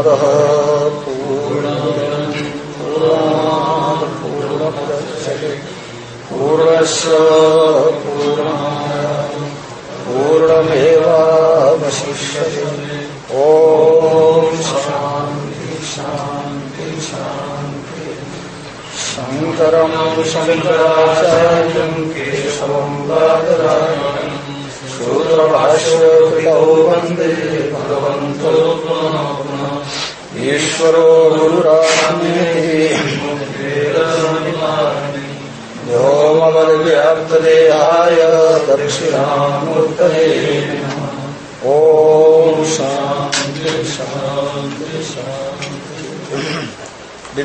पूर्णमदः पूर्णस्य पूर्णमादाय पूर्णमेवावशिष्यते। ॐ शान्ति शान्ति शान्ति।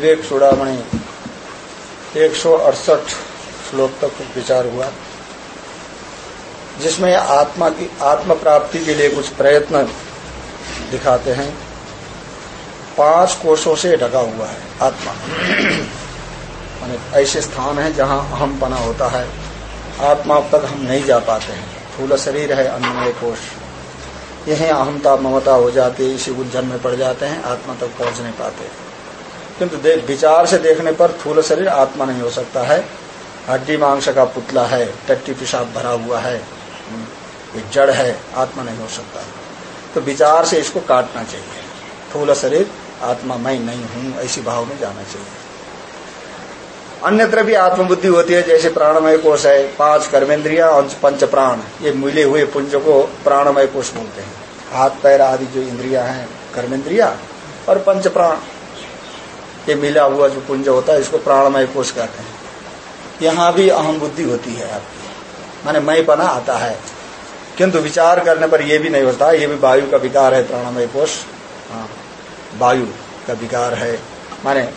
विवेक चूड़ामणि एक सौ अड़सठ श्लोक तक विचार हुआ, जिसमें आत्मा की आत्म प्राप्ति के लिए कुछ प्रयत्न दिखाते हैं। पाँच कोषों से ढका हुआ है आत्मा। माने ऐसे स्थान है जहाँ अहम पना होता है। आत्मा तक हम नहीं जा पाते हैं। थूल शरीर है अन्नमय कोष यही अहमता ममता हो जाती है, इसी उलझन में पड़ जाते हैं, आत्मा तक पहुँच नहीं पाते। किंतु विचार से देखने पर थूल शरीर आत्मा नहीं हो सकता है। हड्डी मांस का पुतला है, टट्टी पिशाब भरा हुआ है ये जड़ है, आत्मा नहीं हो सकता। तो विचार से इसको काटना चाहिए। थूल शरीर आत्मा मैं नहीं हूँ, ऐसी भाव में जाना चाहिए। अन्यत्र भी आत्मबुद्धि होती है, जैसे प्राणमय कोष है, पाँच कर्मेंद्रिया और पंच प्राण, ये मिले हुए पुंज को प्राणमय कोष बोलते हैं। हाथ, पैर आदि जो इंद्रिया हैं, कर्मेंद्रिया और पंच प्राण। ये मिला हुआ जो पुंज होता है, इसको प्राणमय कोष कहते हैं। यहाँ भी अहम बुद्धि होती है आपकी माने मय पना आता है। किंतु विचार करने पर यह भी नहीं होता। ये भी वायु का विकार है, प्राणमय कोष। हाँ वायु का विकार है। माने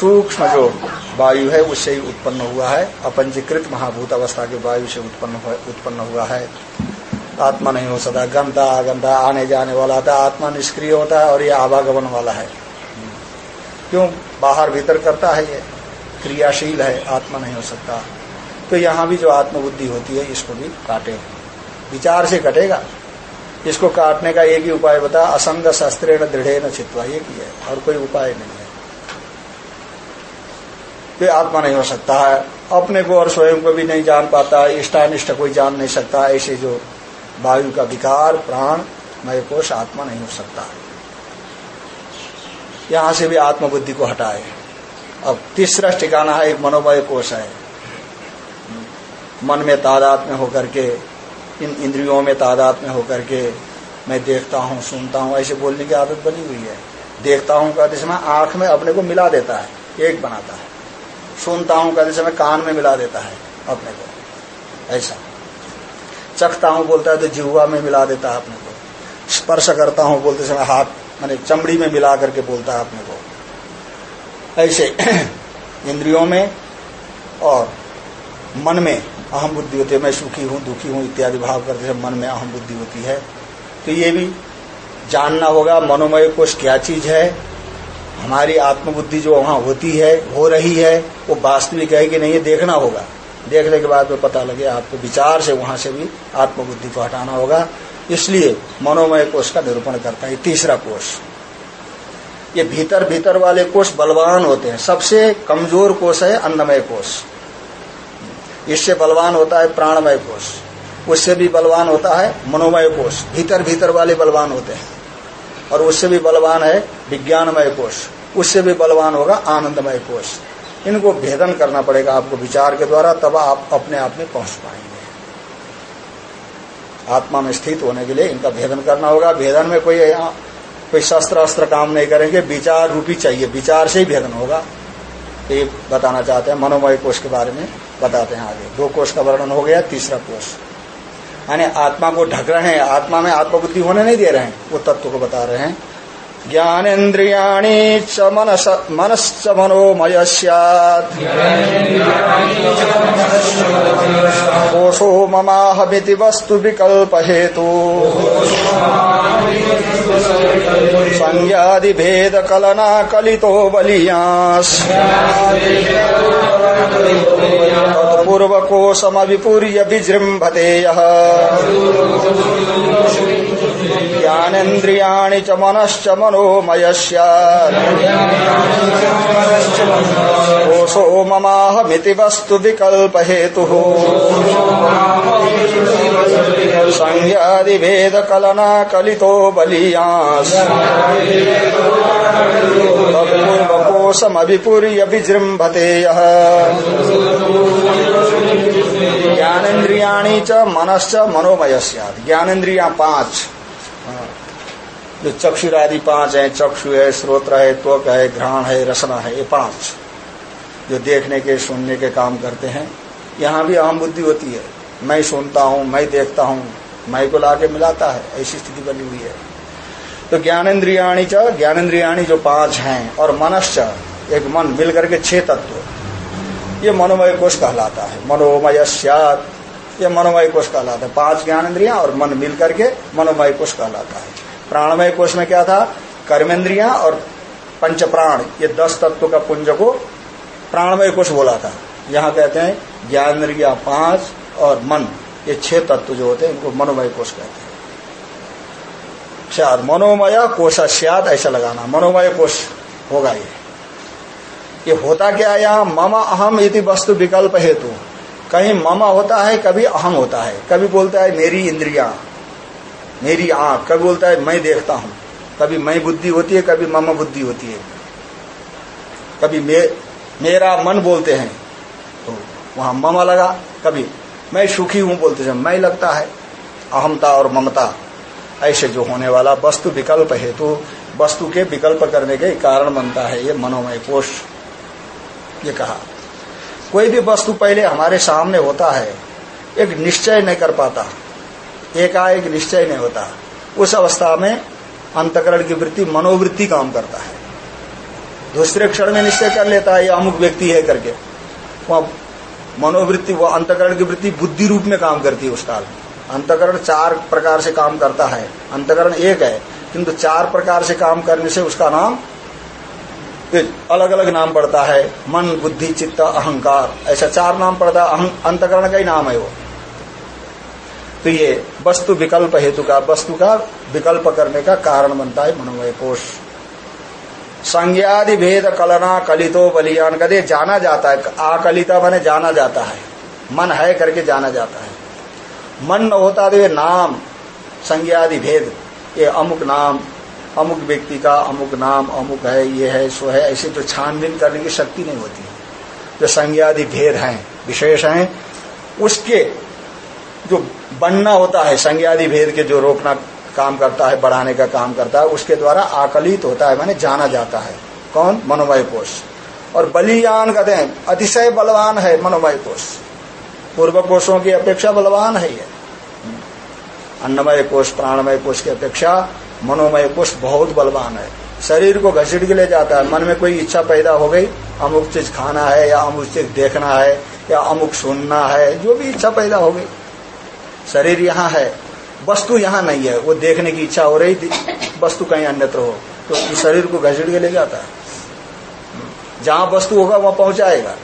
सूक्ष्म जो वायु है, उससे ही उत्पन्न हुआ है। अपंजीकृत महाभूत अवस्था के वायु से उत्पन्न उत्पन्न हुआ है। आत्मा नहीं हो सकता। गंदा गंदा, आने जाने वाला था। आत्मा निष्क्रिय होता है और ये आवागमन वाला है। क्यों? बाहर भीतर करता है ये। क्रियाशील है, आत्मा नहीं हो सकता। तो यहाँ भी जो आत्मबुद्धि होती है, इसको भी काटे। विचार से कटेगा। इसको काटने का एक ही उपाय बता, असंग शस्त्रे न दृढ़ न छित्वा ये की है, और कोई उपाय नहीं है। ये आत्मा नहीं हो सकता है। अपने को और स्वयं को भी नहीं जान पाता है इष्टानिष्ट कोई जान नहीं सकता, ऐसे जो वायु का विकार, प्राण, मय कोष, आत्मा नहीं हो सकता। यहाँ से भी आत्मबुद्धि को हटाए। अब तीसरा ठिकाना है, एक मनोमय कोष है। मन में तादाद में होकर के, इन इंद्रियों में तादाद में होकर के मैं देखता हूँ, सुनता हूँ, ऐसे बोलने की आदत बनी हुई है। देखता हूँ, कहते समय आँख में अपने को मिला देता है, एक बनाता है। सुनता हूँ, कहते समय कान में मिला देता है, अपने को। ऐसा। चखता हूँ, बोलता है तो जिहुआ में मिला देता है अपने को। स्पर्श करता हूँ, बोलते समय हाथ माने चमड़ी में मिला करके बोलता है अपने को। ऐसे इंद्रियों में और मन में अहम बुद्धि होती है, मैं सुखी हूँ, दुखी हूँ, इत्यादि भाव करते समय मन में अहम बुद्धि होती है। तो ये भी जानना होगा, मनोमय कोष क्या चीज़ है? हमारी आत्मबुद्धि जो वहाँ होती है, हो रही है, वो वास्तविक है कि नहीं, ये देखना होगा। देखने के बाद में पता लगे, आपको विचार से वहाँ से भी आत्मबुद्धि को हटाना होगा। इसलिए मनोमय कोष का निरूपण करता है तीसरा कोष। ये भीतर भीतर वाले कोष बलवान होते हैं। सबसे कमज़ोर कोष है अन्नमय कोष। इससे बलवान होता है प्राणमय कोष। उससे भी बलवान होता है मनोमय कोष। भीतर भीतर वाले बलवान होते हैं। और उससे भी बलवान है विज्ञानमय कोष। उससे भी बलवान होगा आनंदमय कोष। इनको भेदन करना पड़ेगा आपको विचार के द्वारा, तब आप अपने आप में पहुँच पाएँगे। आत्मा में स्थित होने के लिए इनका भेदन करना होगा। भेदन में कोई कोई शस्त्र अस्त्र काम नहीं करेंगे। विचार रूपी चाहिए। विचार से ही भेदन होगा। ये बताना चाहते हैं। मनोमय कोष के बारे में बताते हैं आगे। दो कोष का वर्णन हो गया, तीसरा कोष। यानी आत्मा को ढक रहे हैं। आत्मा में आत्मबुद्धि होने नहीं दे रहे हैं। वो तत्व को बता रहे हैं। ज्ञानेन्द्रियाणी च मनश्च मनोमय कोशो ममाहमिति वस्तु विकल्प हेतु स संज्ञादि भेद कलना कलितो बलियास। पूर्वकोशमविपूर्य विजृम्भते यः। ज्ञानेन्द्रियाणि च मनश्च मनोमय कोशो ममाहमिति वस्तु विकल्प हेतु संज्ञादिभेद कलना कलितो बलियास। पूर्वकोशमभिपूर्य विजृम्भते यः। ज्ञानेन्द्रियाणी च मनश्च मनोमय ज्ञानेन्द्रिया पाँच। जो चक्षुरादि पाँच है, चक्षु है श्रोत्र है, त्वक है, घ्राण है, रसना है, ये पाँच जो देखने के, सुनने के काम करते हैं। यहाँ भी अहम बुद्धि होती है। मैं सुनता हूँ, मैं देखता हूँ, मैं को लाके मिलाता है, ऐसी स्थिति बनी हुई है। तो ज्ञानेन्द्रियाणी च, ज्ञानेन्द्रियाणी जो पाँच हैं और मनश्च, एक मन मिल करके छह तत्व। ये मनोमय कोष कहलाता है। मनोमय सत ये मनोमय कोष कहलाता है। पाँच ज्ञानेन्द्रिया और मन मिल करके मनोमय कोष कहलाता है। प्राणमय कोष में क्या था? कर्मेंद्रिया और पंच प्राण ये दस तत्व का पुंज को प्राणमय कोष बोला था। यहाँ कहते हैं, ज्ञानेन्द्रिया पाँच और मन, ये छह तत्व जो होते हैं, इनको मनोमय कोष कहते हैं। शायद मनोमय सियाद ऐसा लगाना मनोमय कोष होगा ये। ये होता क्या यहाँ? मम अहम यदि वस्तु विकल्प हेतु। कहीं ममा होता है, कभी अहम होता है। कभी बोलता है, मेरी इंद्रिया। मेरी आँख कभी बोलता है मैं देखता हूँ। कभी मैं बुद्धि होती है कभी मम बुद्धि होती है। कभी मे, मेरा मन बोलते हैं तो वहाँ ममा लगा कभी मैं सुखी हूँ बोलते हैं मैं लगता है अहमता और ममता ऐसे जो होने वाला वस्तु विकल्प है तो वस्तु के विकल्प करने के कारण बनता है ये मनोमय कोष ये कहा कोई भी वस्तु पहले हमारे सामने होता है एक निश्चय नहीं कर पाता। एकाएक निश्चय नहीं होता। उस अवस्था में अंतकरण की वृत्ति मनोवृत्ति काम करता है। दूसरे क्षण में निश्चय कर लेता है, ये अमुक व्यक्ति है करके। वह मनोवृत्ति वह अंतकरण की वृत्ति बुद्धि रूप में काम करती है उस काल में। अंतकरण चार प्रकार से काम करता है। अंतकरण एक है, किंतु चार प्रकार से काम करने से उसका नाम अलग अलग नाम पड़ता है। मन, बुद्धि, चित्त, अहंकार, ऐसा चार नाम पड़ता है। अंतकरण का ही नाम है वो। तो ये वस्तु विकल्प हेतु का, वस्तु का विकल्प करने का कारण बनता है मनोमय कोष संज्ञादि भेद कलना कलितो बलियान कदे जाना जाता है। आकलिता मैंने जाना जाता है। मन है करके जाना जाता है। मन न होता तो ये नाम, संज्ञादि भेद, ये अमुक नाम, अमुक व्यक्ति का अमुक नाम, अमुक है, ये है, सो है, ऐसे जो छानबीन करने की शक्ति नहीं होती। जो संज्ञादि भेद हैं, विशेष हैं, उसके जो बनना होता है, संज्ञादि भेद के जो रोकना काम करता है, बढ़ाने का काम करता है, उसके द्वारा आकलित होता है, माने जाना जाता है। कौन? मनोमय कोष। और बलियान कहते हैं, अतिशय बलवान है मनोमय कोष। पूर्व कोषों की अपेक्षा बलवान है ये। अन्नमय कोष, प्राणमय कोष की अपेक्षा मनोमय कोष बहुत बलवान है। शरीर को घसीट के ले जाता है। मन में कोई इच्छा पैदा हो गई, अमुक चीज़ खाना है या अमुक चीज़ देखना है या अमुक सुनना है, जो भी इच्छा पैदा हो गई। शरीर यहाँ है, वस्तु यहाँ नहीं है, वो देखने की इच्छा हो रही थी वस्तु कहीं अन्यत्र हो तो इस शरीर को घसीट के ले जाता है। जहाँ वस्तु होगा, वहाँ पहुंचाएगा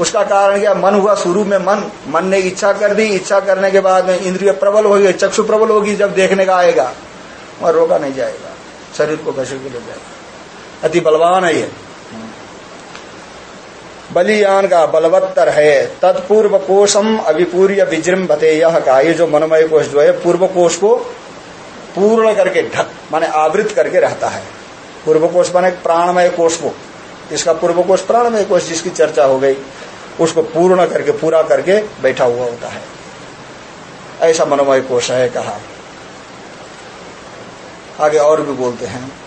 उसका कारण क्या? मन हुआ शुरू में मन मन ने इच्छा कर दी, इच्छा करने के बाद में इंद्रिय प्रबल होगी चक्षु प्रबल होगी, जब देखने का आएगा, वहाँ रोका नहीं जाएगा, शरीर को घसीट के ले जाएगा। अति बलवान है ये। बलियान का बलवत्तर है। तत्पूर्व कोशम अभिपूर्य विजृंभते यह का। ये जो मनोमय कोष जो है पूर्व कोष को पूर्ण करके ढक, माने आवृत करके रहता है। पूर्व कोष माने प्राणमय कोष को। इसका पूर्व कोष प्राणमय कोष जिसकी चर्चा हो गई, उसको पूर्ण करके, पूरा करके बैठा हुआ होता है। ऐसा मनोमय कोष है कहा। आगे और भी बोलते हैं।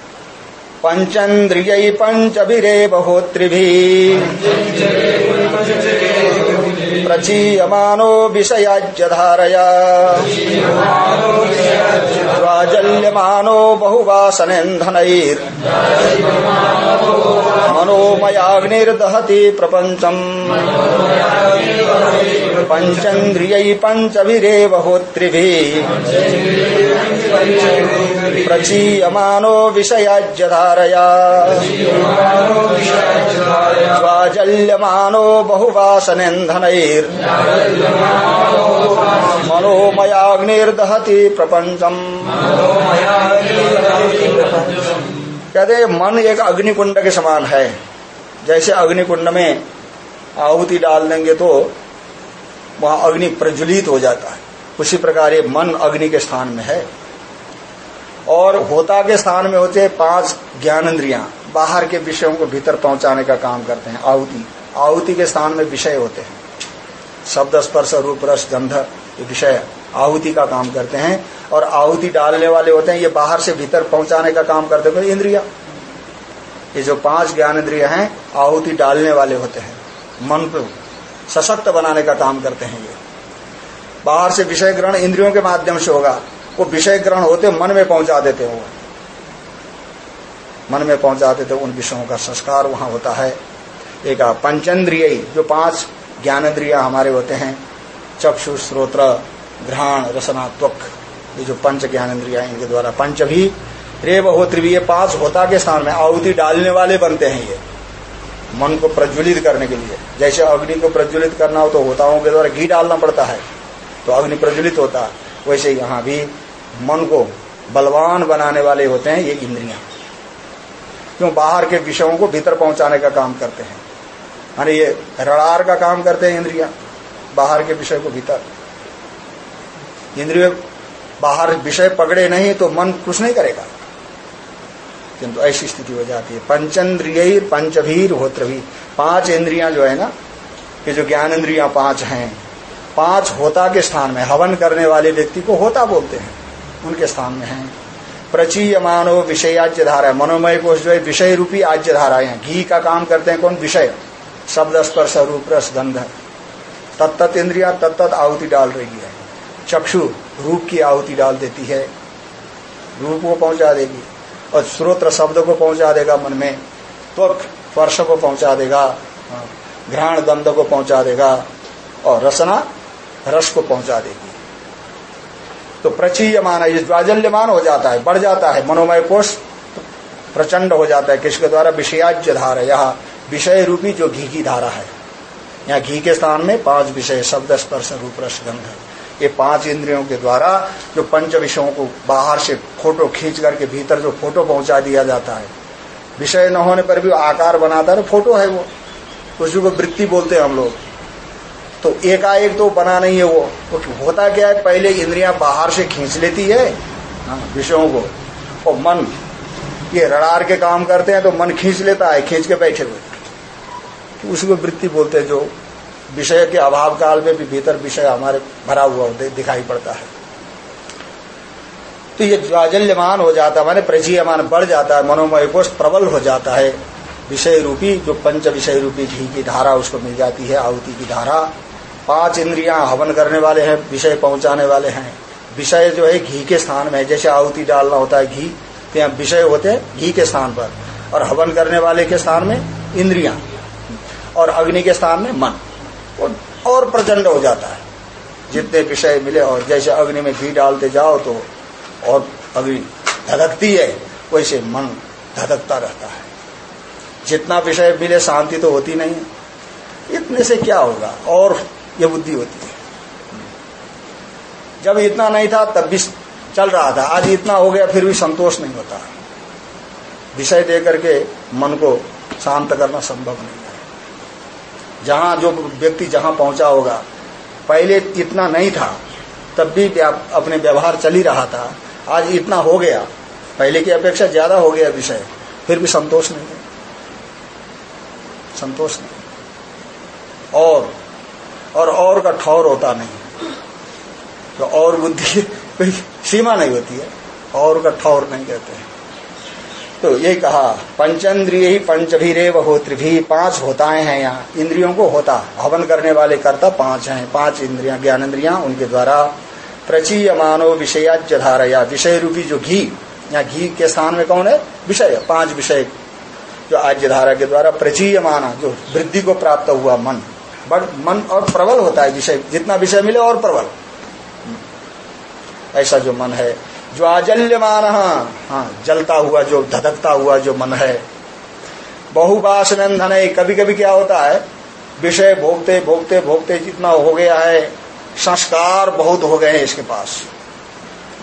पंचन्द्रिय पंचभिरे बहुत्रिभि प्रचीयमानो विषयाज्य धारया प्राजल्यमानो मनोमयाग्निर्दहति प्रपञ्चम् पञ्चेन्द्रियै पञ्चभिरेव प्रचीयमानो विषयाज्यधारया। स्वाजल्यमानो बहुवासनेन्धनैर् मनोमयाग्निर्दहति प्रपंचम कहते मन एक अग्निकुंड के समान है। जैसे अग्निकुंड में आहुति डाल देंगे तो वहाँ अग्नि प्रज्वलित हो जाता है। उसी प्रकार ये मन अग्नि के स्थान में है। और होता के स्थान में होते पाँच ज्ञानेन्द्रियाँ। बाहर के विषयों को भीतर पहुँचाने का काम करते हैं। आहुति। आहुति के स्थान में विषय होते हैं। शब्द स्पर्श रूप रस गंध विषय, आहुति का काम करते हैं। और आहुति डालने वाले होते हैं, ये बाहर से भीतर पहुँचाने का काम करते हैं, इंद्रिया। ये जो पाँच ज्ञान इंद्रिया हैं, आहुति डालने वाले होते हैं। मन को सशक्त बनाने का काम करते हैं ये। बाहर से विषय ग्रहण इंद्रियों के माध्यम से होगा। वो विषय ग्रहण होते मन में पहुँचा देते हो मन में पहुँचा देते उन विषयों का संस्कार वहाँ होता है। एक पंचेंद्रिय जो पाँच ज्ञानेन्द्रिया हमारे होते हैं। चक्षु श्रोत्र घ्राण रसना त्वक ये जो पंच ज्ञानेन्द्रिया इनके द्वारा पंच भी रेव हो, त्रिवीय पाँच होता के स्थान में आहुति डालने वाले बनते हैं ये। मन को प्रज्वलित करने के लिए। जैसे अग्नि को प्रज्वलित करना हो तो होताओं के द्वारा घी डालना पड़ता है। तो अग्नि प्रज्वलित होता। है वैसे यहाँ भी मन को बलवान बनाने वाले होते हैं ये इंद्रिया। क्यों? बाहर के विषयों को भीतर पहुँचाने का काम करते हैं। माने ये रड़ार का काम करते हैं इंद्रिया, बाहर के विषय को भीतर। इंद्रिय बाहर विषय पकड़े नहीं तो मन कुछ नहीं करेगा। किंतु ऐसी स्थिति हो जाती है। पंचेन्द्रिय पंचभीर होत्रभी। पाँच इंद्रियाँ जो है ना, ये जो ज्ञान इंद्रिया पाँच हैं, पाँच होता के स्थान में, हवन करने वाले व्यक्ति को होता बोलते हैं। उनके स्थान में है। प्रचीय मानो विषयाज्य धारा मनोमय कोष जो है, विषय रूपी आज्य धारा है। घी का काम करते हैं कौन? विषय। शब्द स्पर्श रूप रस गंध। तत्त इंद्रिया तत्त आहुति डाल रही है। चक्षु रूप की आहुति डाल देती है। रूप को पहुँचा देगी और श्रोत्र शब्द को पहुँचा देगा मन में। त्वक स्पर्श को पहुँचा देगा। घ्राण गंध को पहुँचा देगा और रसना रस को पहुँचा देगी। तो प्रचीयमान ये ज्वाजल्यमान हो जाता है, बढ़ जाता है, मनोमय कोष प्रचंड हो जाता है, किसके द्वारा विषयाज्य धारा यह विषय रूपी जो घी की धारा है। यहाँ घी के स्थान में पाँच विषय शब्द स्पर्श रूप रस गंध। ये पाँच इंद्रियों के द्वारा जो पंच विषयों को बाहर से फ़ोटो खींच करके भीतर जो फ़ोटो पहुँचा दिया जाता है। विषय न होने पर भी आकार बनाता है फ़ोटो है वो। उसी को वृत्ति बोलते हैं हम लोग। तो एकाएक तो बना नहीं है वो। तो होता क्या है पहले इंद्रियाँ बाहर से खींच लेती है हाँ, विषयों को। और मन ये रडार के काम करते हैं तो मन खींच लेता है खींच के बैठे हुए। तो उसी को वृत्ति बोलते हैं जो विषय के अभाव काल में भी भीतर विषय हमारे भरा हुआ दिखाई पड़ता है। तो ये ज्वाजल्यमान हो जाता है, माने प्रचीयमान बढ़ जाता है, मनोमय कोष प्रबल हो जाता है। विषय रूपी, जो पंच विषय रूपी घी की धारा उसको मिल जाती है, आहुति की धारा। पाँच इंद्रियाँ हवन करने वाले हैं, विषय पहुँचाने वाले हैं। विषय जो है घी के स्थान में, जैसे आहुति डालना होता है घी तो यहाँ विषय होते हैं घी के स्थान पर। और हवन करने वाले के स्थान में इंद्रियाँ। और अग्नि के स्थान में मन। और प्रचंड हो जाता है। जितने विषय मिले और जैसे अग्नि में घी डालते जाओ तो और अग्नि धधकती है, वैसे मन धधकता रहता है। जितना विषय मिले, शांति तो होती नहीं इतने से क्या होगा? और ये बुद्धि होती है। जब इतना नहीं था, तब भी चल रहा था। आज इतना हो गया, फिर भी संतोष नहीं होता। विषय दे करके मन को शांत करना संभव नहीं। है जहाँ जो व्यक्ति जहाँ पहुँचा होगा, पहले इतना नहीं था, तब भी अपने व्यवहार चल ही रहा था। आज इतना हो गया, पहले की अपेक्षा ज़्यादा हो गया विषय, फिर भी संतोष नहीं है। संतोष नहीं और और और का ठौर होता नहीं तो और बुद्धि सीमा नहीं होती है, और का ठौर नहीं कहते हैं। तो यही कहा पंचेंद्रिय ही पंचभीरेव हो त्रिभी पाँच होताएँ हैं यहाँ। इंद्रियों को होता, हवन करने वाले कर्ता पाँच हैं। पाँच इंद्रिया, ज्ञान इंद्रिया, उनके द्वारा प्रचीय मानव विषयाज्य धारा विषय रूपी जो घी या घी के स्थान में कौन है? विषय, पाँच विषय जो आज्य धारा के द्वारा प्रचीय माना जो वृद्धि को प्राप्त हुआ मन। बट मन और प्रबल होता है विषय। जितना विषय मिले और प्रबल। ऐसा जो मन है जो आजल्यमान हाँ जलता हुआ जो, धधकता हुआ जो मन है। है कभी कभी क्या होता है? विषय भोगते भोगते भोगते जितना हो गया है, संस्कार बहुत हो गए हैं इसके पास।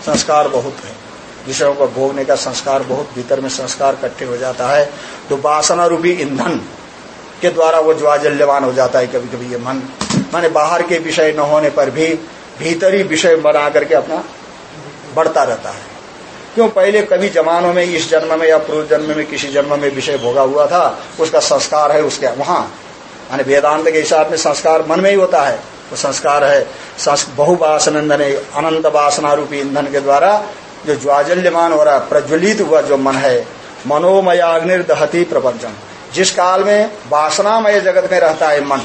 संस्कार बहुत है। विषयों को भोगने का संस्कार बहुत, भीतर में संस्कार इकट्ठे हो जाता है। तो वासना रूपी ईंधन के द्वारा वो ज्वाजल्यवान हो जाता है कभी कभी ये मन। माने बाहर के विषय न होने पर भी, भीतरी विषय बना करके अपना बढ़ता रहता है। क्यों? पहले कभी जमानों में, इस जन्म में या पूर्व जन्म में, किसी जन्म में विषय भोगा हुआ था, उसका संस्कार है उसके, वहाँ। माने वेदांत के हिसाब में संस्कार मन में ही होता है। वो संस्कार है बहुवासन बहुवासनंदन, अनंत वासना रूपी ईंधन के द्वारा जो ज्वाजल्यमान हो रहा है प्रज्वलित हुआ जो मन है, मनोमयाग्निर्दहती प्रपंचम। जिस काल में वासनामय जगत में रहता है मन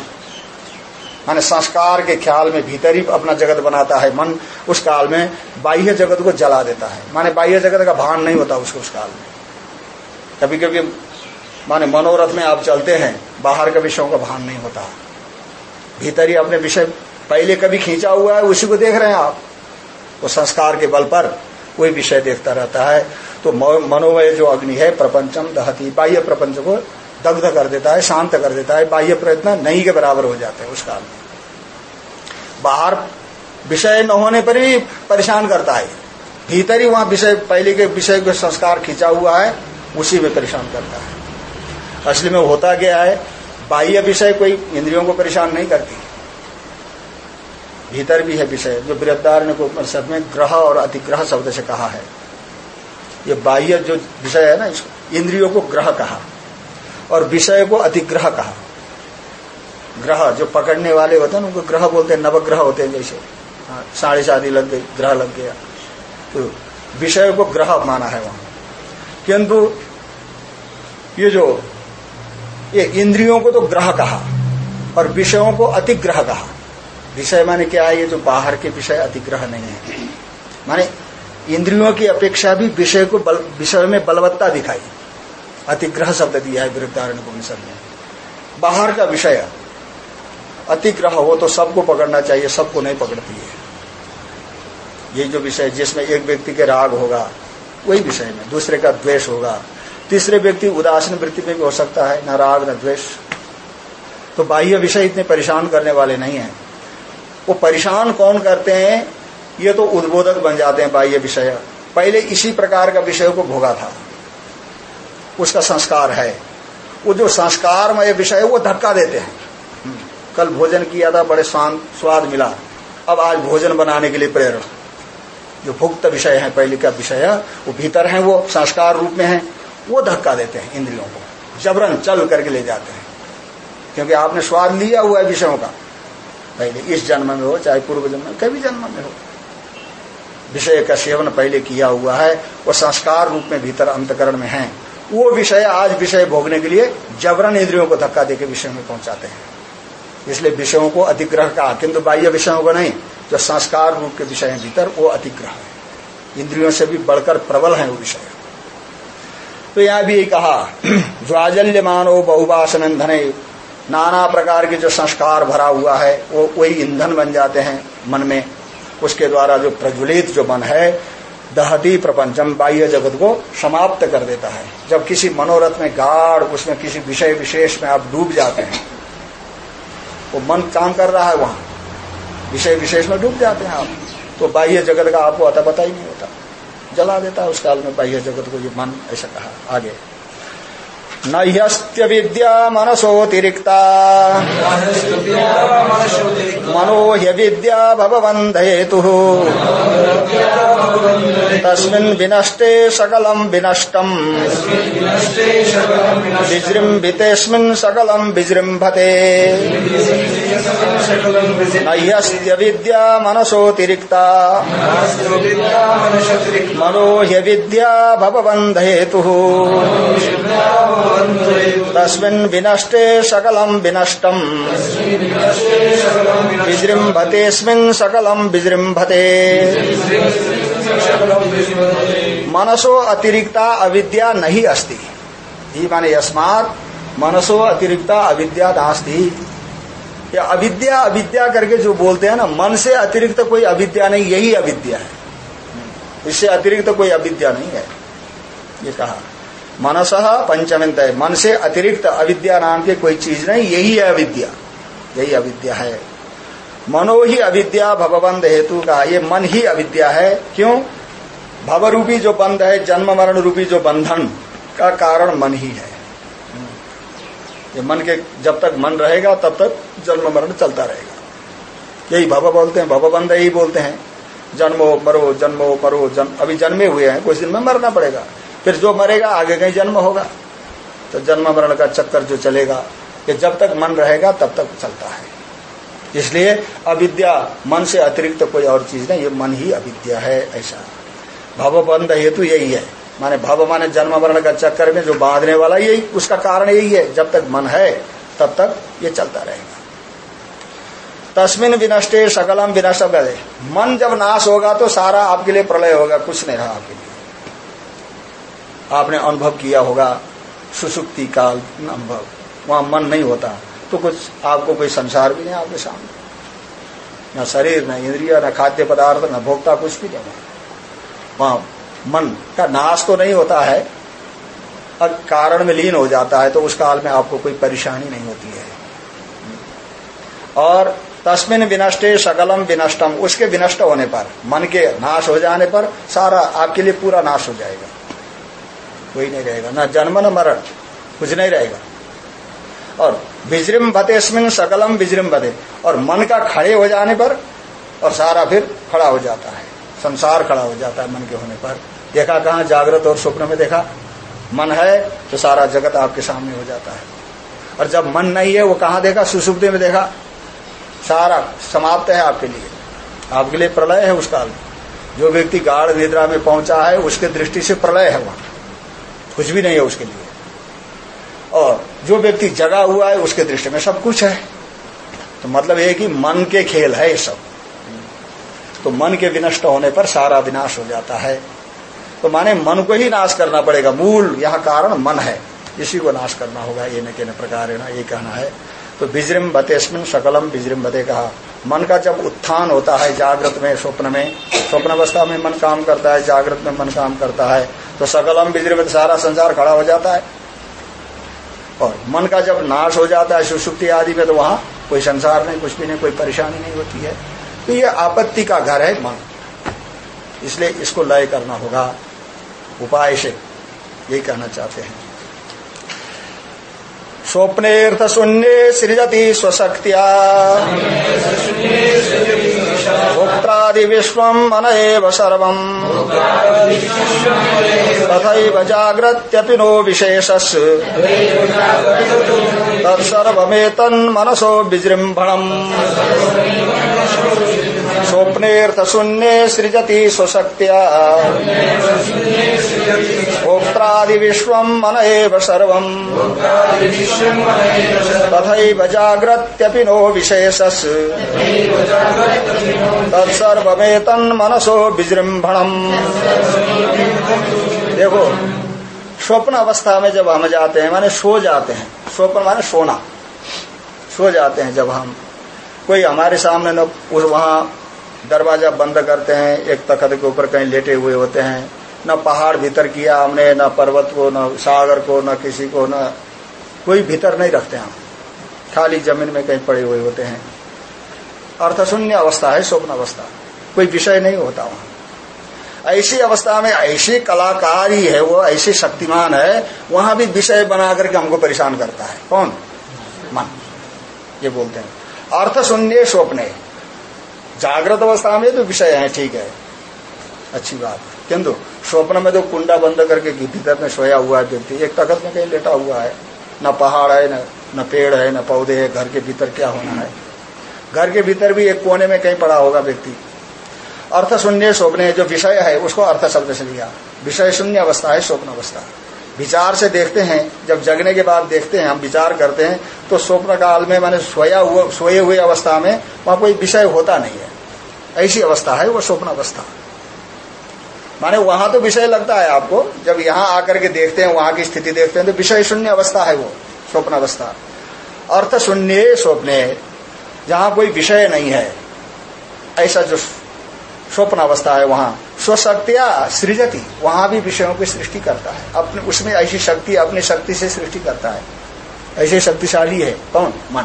माने संस्कार के ख्याल में भीतर ही अपना जगत बनाता है मन, उस काल में बाह्य जगत को जला देता है। माने बाह्य जगत का भान नहीं होता उसको उस काल में। कभी कभी माने मनोरथ में आप चलते हैं, बाहर के विषयों का भान नहीं होता। भीतर ही अपने विषय पहले कभी खींचा हुआ है, उसी को देख रहे हैं आप। वो संस्कार के बल पर कोई विषय देखता रहता है। तो मनोमय जो अग्नि है, प्रपंचम दहती, बाह्य प्रपंच को दग्ध कर देता है, शांत कर देता है। बाह्य प्रयत्न नहीं के बराबर हो जाते हैं उस काल में। बाहर विषय न होने पर भी परेशान करता है। भीतर ही वहाँ विषय, पहले के विषय के संस्कार खींचा हुआ है, उसी में परेशान करता है। असली में होता क्या है, बाह्य विषय कोई इंद्रियों को परेशान नहीं करती। भीतर भी है विषय, जो बृहदारण्य को उपनिषद में ग्रह और अतिग्रह शब्द से कहा है। ये बाह्य जो विषय है ना, इसको इंद्रियों को ग्रह कहा और विषय को अतिग्रह कहा। ग्रह जो पकड़ने वाले होते हैं उनको ग्रह बोलते हैं नवग्रह होते हैं जैसे। हाँ, साढ़े शादी लग गई ग्रह लग गया। तो विषय को ग्रह माना है वहाँ। किंतु ये जो ये इंद्रियों को तो ग्रह कहा और विषयों को अतिग्रह कहा। विषय माने क्या है? ये जो बाहर के विषय अतिग्रह नहीं है। माने इंद्रियों की अपेक्षा भी विषय को विषय में बलवत्ता दिखाई। अतिग्रह शब्द दिया है वृद्धारण उपनिषद में। बाहर का विषय अतिग्रह हो तो सबको पकड़ना चाहिए, सबको नहीं पकड़ती है। ये जो विषय जिसमें एक व्यक्ति के राग होगा, वही विषय में, दूसरे का द्वेष होगा। तीसरे व्यक्ति उदासीन वृत्ति में भी हो सकता है, न राग, न द्वेष। तो बाह्य विषय इतने परेशान करने वाले नहीं है। वो परेशान कौन करते हैं, ये तो उद्बोधक बन जाते हैं बाह्य विषय। पहले इसी प्रकार का विषय को भोगा था। उसका संस्कार है। वो जो संस्कारमय विषय वो धक्का देते हैं। कल भोजन किया था, बड़े शांत स्वाद मिला। अब आज भोजन बनाने के लिए प्रेरणा। जो भुक्त विषय है, पहले का विषय है, वो भीतर है, वो संस्कार रूप में है, वो धक्का देते हैं इंद्रियों को। जबरन चल करके ले जाते हैं। क्योंकि आपने स्वाद लिया हुआ है विषयों का। पहले इस जन्म में हो, चाहे पूर्व जन्म में, कभी जन्म में हो। विषय का सेवन पहले किया हुआ है, वो संस्कार रूप में भीतर अंतकरण में है। वो विषय आज विषय भोगने के लिए जबरन इंद्रियों को धक्का देकर विषय में पहुंचाते हैं। इसलिए विषयों को अतिग्रह कहा किंतु बाह्य विषयों को नहीं, जो संस्कार रूप के विषय है भीतर, वो अतिग्रह है। इंद्रियों से भी बढ़कर प्रबल है वो विषय। तो यहाँ भी कहा ज्वाजल्य मानो बहुवासन धने नाना प्रकार के जो संस्कार भरा हुआ है, वो वही ईंधन बन जाते हैं मन में। उसके द्वारा जो प्रज्वलित जो मन है, दहती प्रपंचम बाह्य जगत को समाप्त कर देता है। जब किसी मनोरथ में गाढ़, उसमें किसी विषय विशेष में आप डूब जाते हैं वो मन काम कर रहा है वहाँ। विषय विशेष में डूब जाते हैं आप। तो बाह्य जगत का आपको अता पता ही नहीं होता। जला देता है उस काल में बाह्य जगत को ये मन, ऐसा कहा, आगे। न ह्यस्त्य विद्या मनसोतिरिक्ता मनो ह्य विद्या भवबन्धयेतुः तस्मिन् विनष्टे सकलम् विनष्टम्। विजृम्भितेऽस्मिन् सकलम् विजृम्भते। नह्यस्त्यविद्या मनसोऽतिरिक्ता मनो ह्यविद्या भवबन्धहेतुः तस्मिन् विनष्टे सकलम् विनष्टम्। विजृम्भतेऽस्मिन् विजृम्भते। मनसो अतिरिक्ता अविद्या नहीं अस्ति। ही माने यस्मात मनसो अतिरिक्ता अविद्या नास्ति। या अविद्या अविद्या करके जो बोलते हैं ना, मन से अतिरिक्त कोई अविद्या नहीं, यही अविद्या है। इससे अतिरिक्त कोई अविद्या नहीं है। ये कहा। मनस पंचमित है। मन से अतिरिक्त अविद्या नाम की कोई चीज़ नहीं, यही है अविद्या। यही अविद्या है। मनो ही अविद्या भवबंध हेतु का ये मन ही अविद्या है। क्यों? भव रूपी जो बंध है, जन्म मरण रूपी जो बंधन का कारण मन ही है। ये मन के जब तक मन रहेगा, तब तक जन्म मरण चलता रहेगा। यही भव बोलते हैं भव बंध यही बोलते हैं। जन्मो मरो जन्मो मरो जन्म अभी जन्मे हुए हैं, कुछ दिन में मरना पड़ेगा। फिर जो मरेगा, आगे कहीं जन्म होगा। तो जन्म मरण का चक्कर जो चलेगा, ये जब तक मन रहेगा, तब तक चलता है। इसलिए अविद्या मन से अतिरिक्त तो कोई और चीज़ नहीं, ये मन ही अविद्या है, ऐसा। भव बंध हेतु यही है। माने भव माने जन्म मरण का चक्कर में जो बांधने वाला, यही उसका कारण यही है। जब तक मन है, तब तक ये चलता रहेगा। तस्मिन विनष्टे सकलम विनष्ट मन जब नाश होगा तो सारा आपके लिए प्रलय होगा, कुछ नहीं रहा आपके लिए। आपने अनुभव किया होगा, सुसुप्ति काल अनुभव। वहाँ मन नहीं होता तो कुछ आपको कोई संसार भी नहीं आपके सामने। न शरीर, न इंद्रिया, न खाद्य पदार्थ, न भोक्ता, कुछ भी नहीं। वहाँ मन का नाश तो नहीं होता है, और कारण में लीन हो जाता है तो उस काल में आपको कोई परेशानी नहीं होती है। और तस्मिन विनष्टे सकलम विनष्टम, उसके विनष्ट होने पर, मन के नाश हो जाने पर सारा आपके लिए पूरा नाश हो जाएगा। कोई नहीं रहेगा। न जन्म, न मरण। कुछ नहीं रहेगा। और विजृम भतेस्मिन सकलम विजृम भते और मन का खड़े हो जाने पर और सारा फिर खड़ा हो जाता है। संसार खड़ा हो जाता है मन के होने पर। देखा कहा? जागृत और स्वप्न में देखा। मन है तो सारा जगत आपके सामने हो जाता है। और जब मन नहीं है, वो कहा देखा? सुसुप्ति में देखा। सारा समाप्त है आपके लिए। आपके लिए प्रलय है उस काल में। जो व्यक्ति गाढ़ निद्रा में पहुँचा है, उसके दृष्टि से प्रलय है वहाँ। कुछ भी नहीं है उसके लिए। और जो व्यक्ति जगा हुआ है, उसके दृष्टि में सब कुछ है। तो मतलब ये कि मन के खेल है ये सब। तो मन के विनष्ट होने पर सारा विनाश हो जाता है। तो माने मन को ही नाश करना पड़ेगा। मूल यह कारण मन है। इसी को नाश करना होगा। ये न के प्रकार है ना, ये कहना है। तो बिजरिम बतेस्मिन सकलम बिजरिम बते कहा। मन का जब उत्थान होता है जागृत में, स्वप्न में स्वप्न अवस्था में मन काम करता है, जागृत में मन काम करता है। तो सकलम बिजरिम सारा संसार खड़ा हो जाता है। और मन का जब नाश हो जाता है, सुसुप्ति आदि में तो वहाँ कोई संसार नहीं, कुछ भी नहीं, कोई परेशानी नहीं होती है। तो ये आपत्ति का घर है मन। इसलिए इसको लय करना होगा। उपाय से यही कहना चाहते हैं। स्वप्नेर्थ शून्य सृजति स्वशक्तिया। भोक्त्रादि विश्व मन एव सर्व तथा जाग्रत्यपि नो विशेषस्। तत्सर्वमेतन्मनसो विजृम्भणम्। स्वप्नेर्थ शून्य सृजति स्वशक्त्या। विश्व मन एव सर्व तथा जाग्रत्यपि नो विशेषस्। तत्सर्वेतन्मनसो विजृंभणम देखो, स्वप्न अवस्था में जब हम जाते हैं, माने सो जाते हैं। स्वप्न माने सोना। सो जाते हैं जब हम। कोई हमारे सामने न वहाँ दरवाज़ा बंद करते हैं, एक तखत के ऊपर कहीं लेटे हुए होते हैं। न पहाड़ भीतर किया हमने, न पर्वत को, न सागर को, न किसी को, न कोई भीतर नहीं रखते हम। खाली ज़मीन में कहीं पड़े हुए होते हैं। अर्थशून्य अवस्था है, स्वप्न अवस्था। कोई विषय नहीं होता वहाँ। ऐसी अवस्था में ऐसी कलाकार ही है वो ऐसे शक्तिमान है, वहाँ भी विषय बना करके हमको परेशान करता है। कौन? मन। ये बोलते हैं। अर्थ शून्य स्वप्न जागृत अवस्था में तो विषय है, ठीक है। अच्छी बात। किंतु स्वप्न में तो कुंडा बंद करके भीतर में सोया हुआ है व्यक्ति, एक तखत में कहीं लेटा हुआ है, न पहाड़ है, न न पेड़ है, न पौधे है, घर के भीतर क्या होना है? घर के भीतर भी एक कोने में कहीं पड़ा होगा व्यक्ति। अर्थ शून्य स्वप्न जो विषय है, उसको अर्थ शब्द से लिया। विषय शून्य अवस्था है, स्वप्न अवस्था। विचार से देखते हैं, जब जगने के बाद देखते हैं, हम विचार करते हैं तो स्वप्न काल में मैंने सोया हुआ, सोए हुए अवस्था में वहाँ कोई विषय होता नहीं है। ऐसी अवस्था है, वो स्वप्न अवस्था। माने वहाँ तो विषय लगता है आपको, जब यहाँ आकर के देखते हैं, वहाँ की स्थिति देखते हैं तो विषय शून्य अवस्था है वो, स्वप्न अवस्था। अर्थ शून्य स्वप्न, जहाँ कोई विषय नहीं है, ऐसा जो स्वप्न अवस्था है वहाँ। स्वशक्तिया सृजती, वहाँ भी विषयों की सृष्टि करता है। अपने, उसमें ऐसी शक्ति अपनी शक्ति से सृष्टि करता है। ऐसे शक्तिशाली है कौन? मन।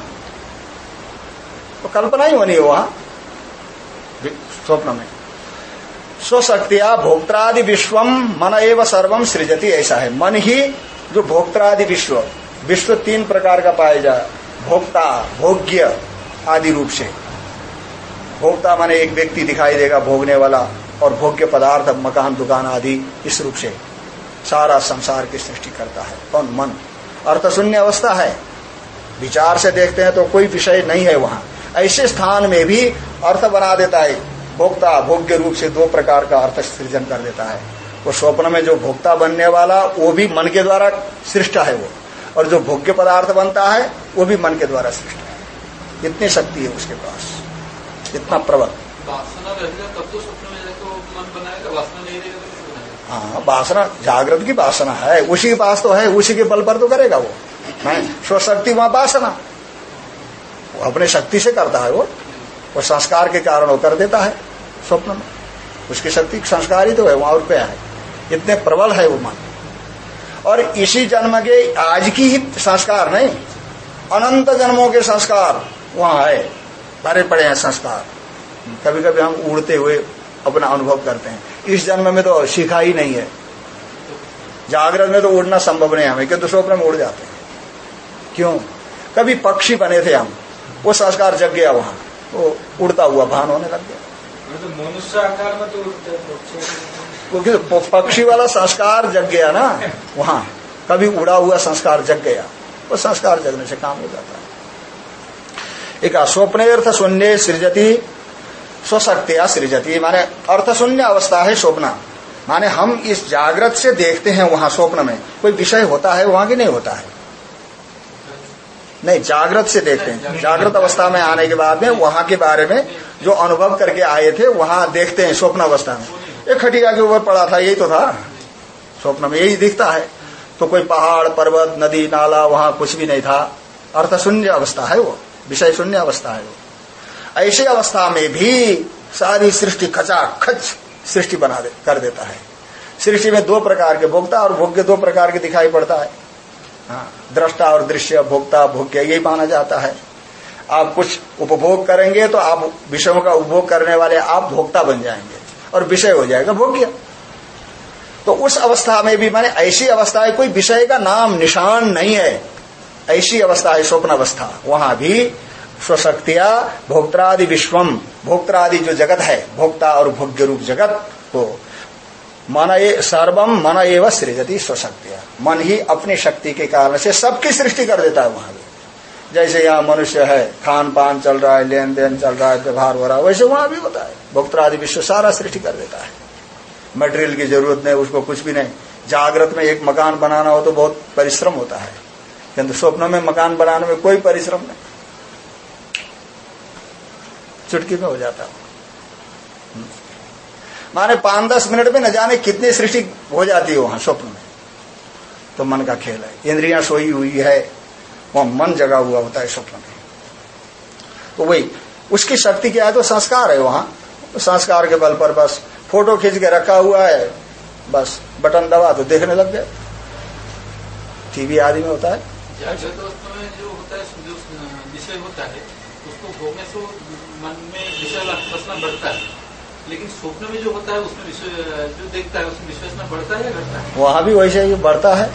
तो कल्पना ही होनी है वहाँ स्वप्न में। स्वशक्तिया भोक्तादि विश्वम, मन एवं सर्वम सृजती, ऐसा है। मन ही जो भोक्तादि विश्व विश्व तीन प्रकार का पाया जाए भोक्ता, भोग्य आदि रूप से। भोक्ता माने एक व्यक्ति दिखाई देगा भोगने वाला और भोग्य पदार्थ, मकान, दुकान आदि इस रूप से सारा संसार की सृष्टि करता है। कौन? मन। अर्थ शून्य अवस्था है। विचार से देखते हैं तो कोई विषय नहीं है वहाँ। ऐसे स्थान में भी अर्थ बना देता है। भोक्ता भोग्य रूप से दो प्रकार का अर्थ सृजन कर देता है। वो स्वप्न में जो भोक्ता बनने वाला, वो भी मन के द्वारा सृष्ट है वो। और जो भोग्य पदार्थ बनता है, वो भी मन के द्वारा सृष्ट है। इतनी शक्ति है उसके पास। इतना प्रबल। हाँ वासना जागृत की वासना है। उसी के पास तो है उसी के बल पर तो करेगा वो। स्वशक्ति वहाँ वासना। वो अपने शक्ति से करता है वो। वो संस्कार के कारण वो कर देता है स्वप्न में। उसकी शक्ति संस्कार ही तो है वहाँ रुपया है? इतने प्रबल है वो मन। और इसी जन्म के आज की ही संस्कार नहीं अनंत जन्मों के संस्कार वहाँ है। भरे पड़े हैं संस्कार। कभी कभी हम उड़ते हुए अपना अनुभव करते हैं। इस जन्म में तो सीखा ही नहीं है। जागृत में तो उड़ना संभव नहीं हमें किंतु स्वप्न में उड़ जाते हैं। क्यों? कभी पक्षी बने थे हम वो संस्कार जग गया वहाँ। वो उड़ता हुआ भान होने लग गया। तो मनुष्य आकार में तो क्योंकि तो पक्षी वाला संस्कार जग गया ना वहाँ। कभी उड़ा हुआ संस्कार जग गया वो संस्कार जगने से काम हो जाता है। एक स्वप्न अर्थ शून्य सृजती स्वशक्तिया सृजती माने अर्थ शून्य अवस्था है स्वप्न। माने हम इस जागृत से देखते हैं वहाँ स्वप्न में। कोई विषय होता है, वहाँ की नहीं होता है। नहीं, जागृत से देखते हैं। जागृत अवस्था में आने के बाद में, वहाँ के बारे में जो अनुभव करके आए थे, वहाँ देखते हैं स्वप्न अवस्था में। एक खटिया के ऊपर पड़ा था, यही तो था। स्वप्न में यही दिखता है। तो कोई पहाड़, पर्वत, नदी, नाला, वहाँ कुछ भी नहीं था। अर्थ शून्य अवस्था है वो। विषय शून्य अवस्था है वो। ऐसी अवस्था में भी सारी सृष्टि खचा खच सृष्टि बना दे कर देता है। सृष्टि में दो प्रकार के भोक्ता और भोग्य दो प्रकार के दिखाई पड़ता है। हाँ, दृष्टा और दृश्य भोक्ता भोग्य यही माना जाता है। आप कुछ उपभोग करेंगे तो आप विषयों का उपभोग करने वाले आप भोक्ता बन जाएँगे और विषय हो जाएगा भोग्य। तो उस अवस्था में भी माने ऐसी अवस्था है कोई विषय का नाम निशान नहीं है। ऐसी अवस्था है स्वप्न अवस्था। वहाँ भी स्वशक्तिया भोक्तादि विश्वम भोक्तादि जो जगत है, भोक्ता और भोग्य रूप जगत को मन सर्वम मन एवं सृजती स्वशक्तिया। मन ही अपनी शक्ति के कारण से सबकी सृष्टि कर देता है वहाँ भी। जैसे यहाँ मनुष्य है खान पान चल रहा है लेन देन चल रहा है, व्यवहार हो रहा है, वैसे वहाँ भी होता है। भोक्तादि विश्व सारा सृष्टि कर देता है। मटेरियल की ज़रूरत नहीं, उसको कुछ भी नहीं। जागृत में एक मकान बनाना हो तो बहुत परिश्रम होता है। किंतु स्वप्न में मकान बनाने में कोई परिश्रम नहीं। चुटकी में हो जाता हम्म। माने पाँच दस मिनट में न जाने कितनी सृष्टि हो जाती है वहाँ स्वप्न में। तो मन का खेल है। इंद्रियाँ सोई हुई है, वहाँ मन जगा हुआ होता है स्वप्न में। तो वही, उसकी शक्ति क्या है? तो संस्कार है वहाँ। तो संस्कार के बल पर बस फ़ोटो खींच के रखा हुआ है। बस बटन दबा तो देखने लग गए। टीवी आदि में होता है। जागृत अवस्था में जो होता है जो विषय होता है उसको भोगने से मन में विषय वासना बढ़ता है। लेकिन स्वप्न में जो होता है उसमें जो देखता है उसमें विश्वासना बढ़ता है या घटता है? वहाँ भी वैसे ही बढ़ता है।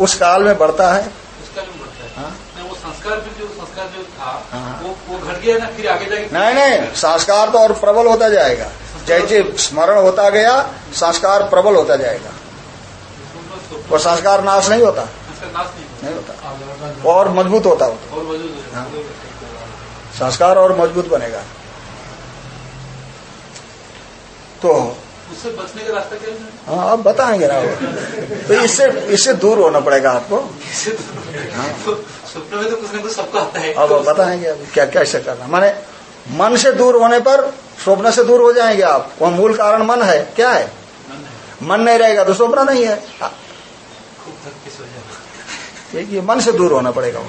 उस काल में बढ़ता है। उस काल में बढ़ता है। हाँ? वो संस्कार जो संस्कार जो था हाँ। वो वो घट गया ना फिर आगे जाएगा नहीं नहीं संस्कार तो और प्रबल होता जाएगा। जैसे स्मरण होता गया संस्कार प्रबल होता जाएगा। वो संस्कार नाश नहीं होता। नहीं होता। और मज़बूत होता होता हाँ। संस्कार और मज़बूत बनेगा। तो उससे बचने का रास्ता क्या है? हाँ अब बताएँगे ना तो इससे इससे दूर होना पड़ेगा आपको। हाँ। तो स्वप्न में तो कुछ ना कुछ सबको आता है। अब बताएँगे अब क्या क्या कैसे करना। माने मन से दूर होने पर स्वप्न से दूर हो जाएँगे आप। वह मूल कारण मन है। क्या है। मन नहीं रहेगा तो स्वप्न नहीं है। ये मन से दूर होना पड़ेगा।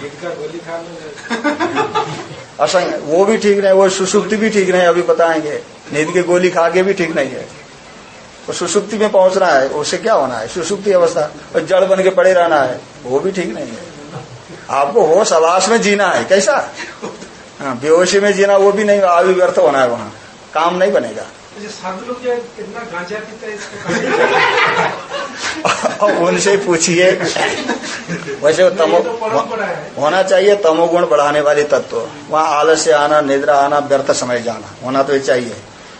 असंग वो भी ठीक नहीं, वो सुसुप्ति भी ठीक नहीं, अभी बताएँगे। नींद की गोली खा के भी ठीक नहीं है। वो सुसुप्ति में पहुँचना है उससे क्या होना है? सुसुप्ति अवस्था। और जड़ बन के पड़े रहना है, वो भी ठीक नहीं है। आपको होश आवास में जीना है, कैसा? हाँ बेहोशी में जीना, वो भी नहीं आयु व्यर्थ होना है वहाँ। काम नहीं बनेगा। साधु लोग जो कितना गांजा पीते उनसे पूछिए। वैसे तमो तो होना चाहिए तमोगुण बढ़ाने वाली तत्व। वहाँ आलस्य आना निद्रा आना व्यर्थ समय जाना होना तो ये चाहिए।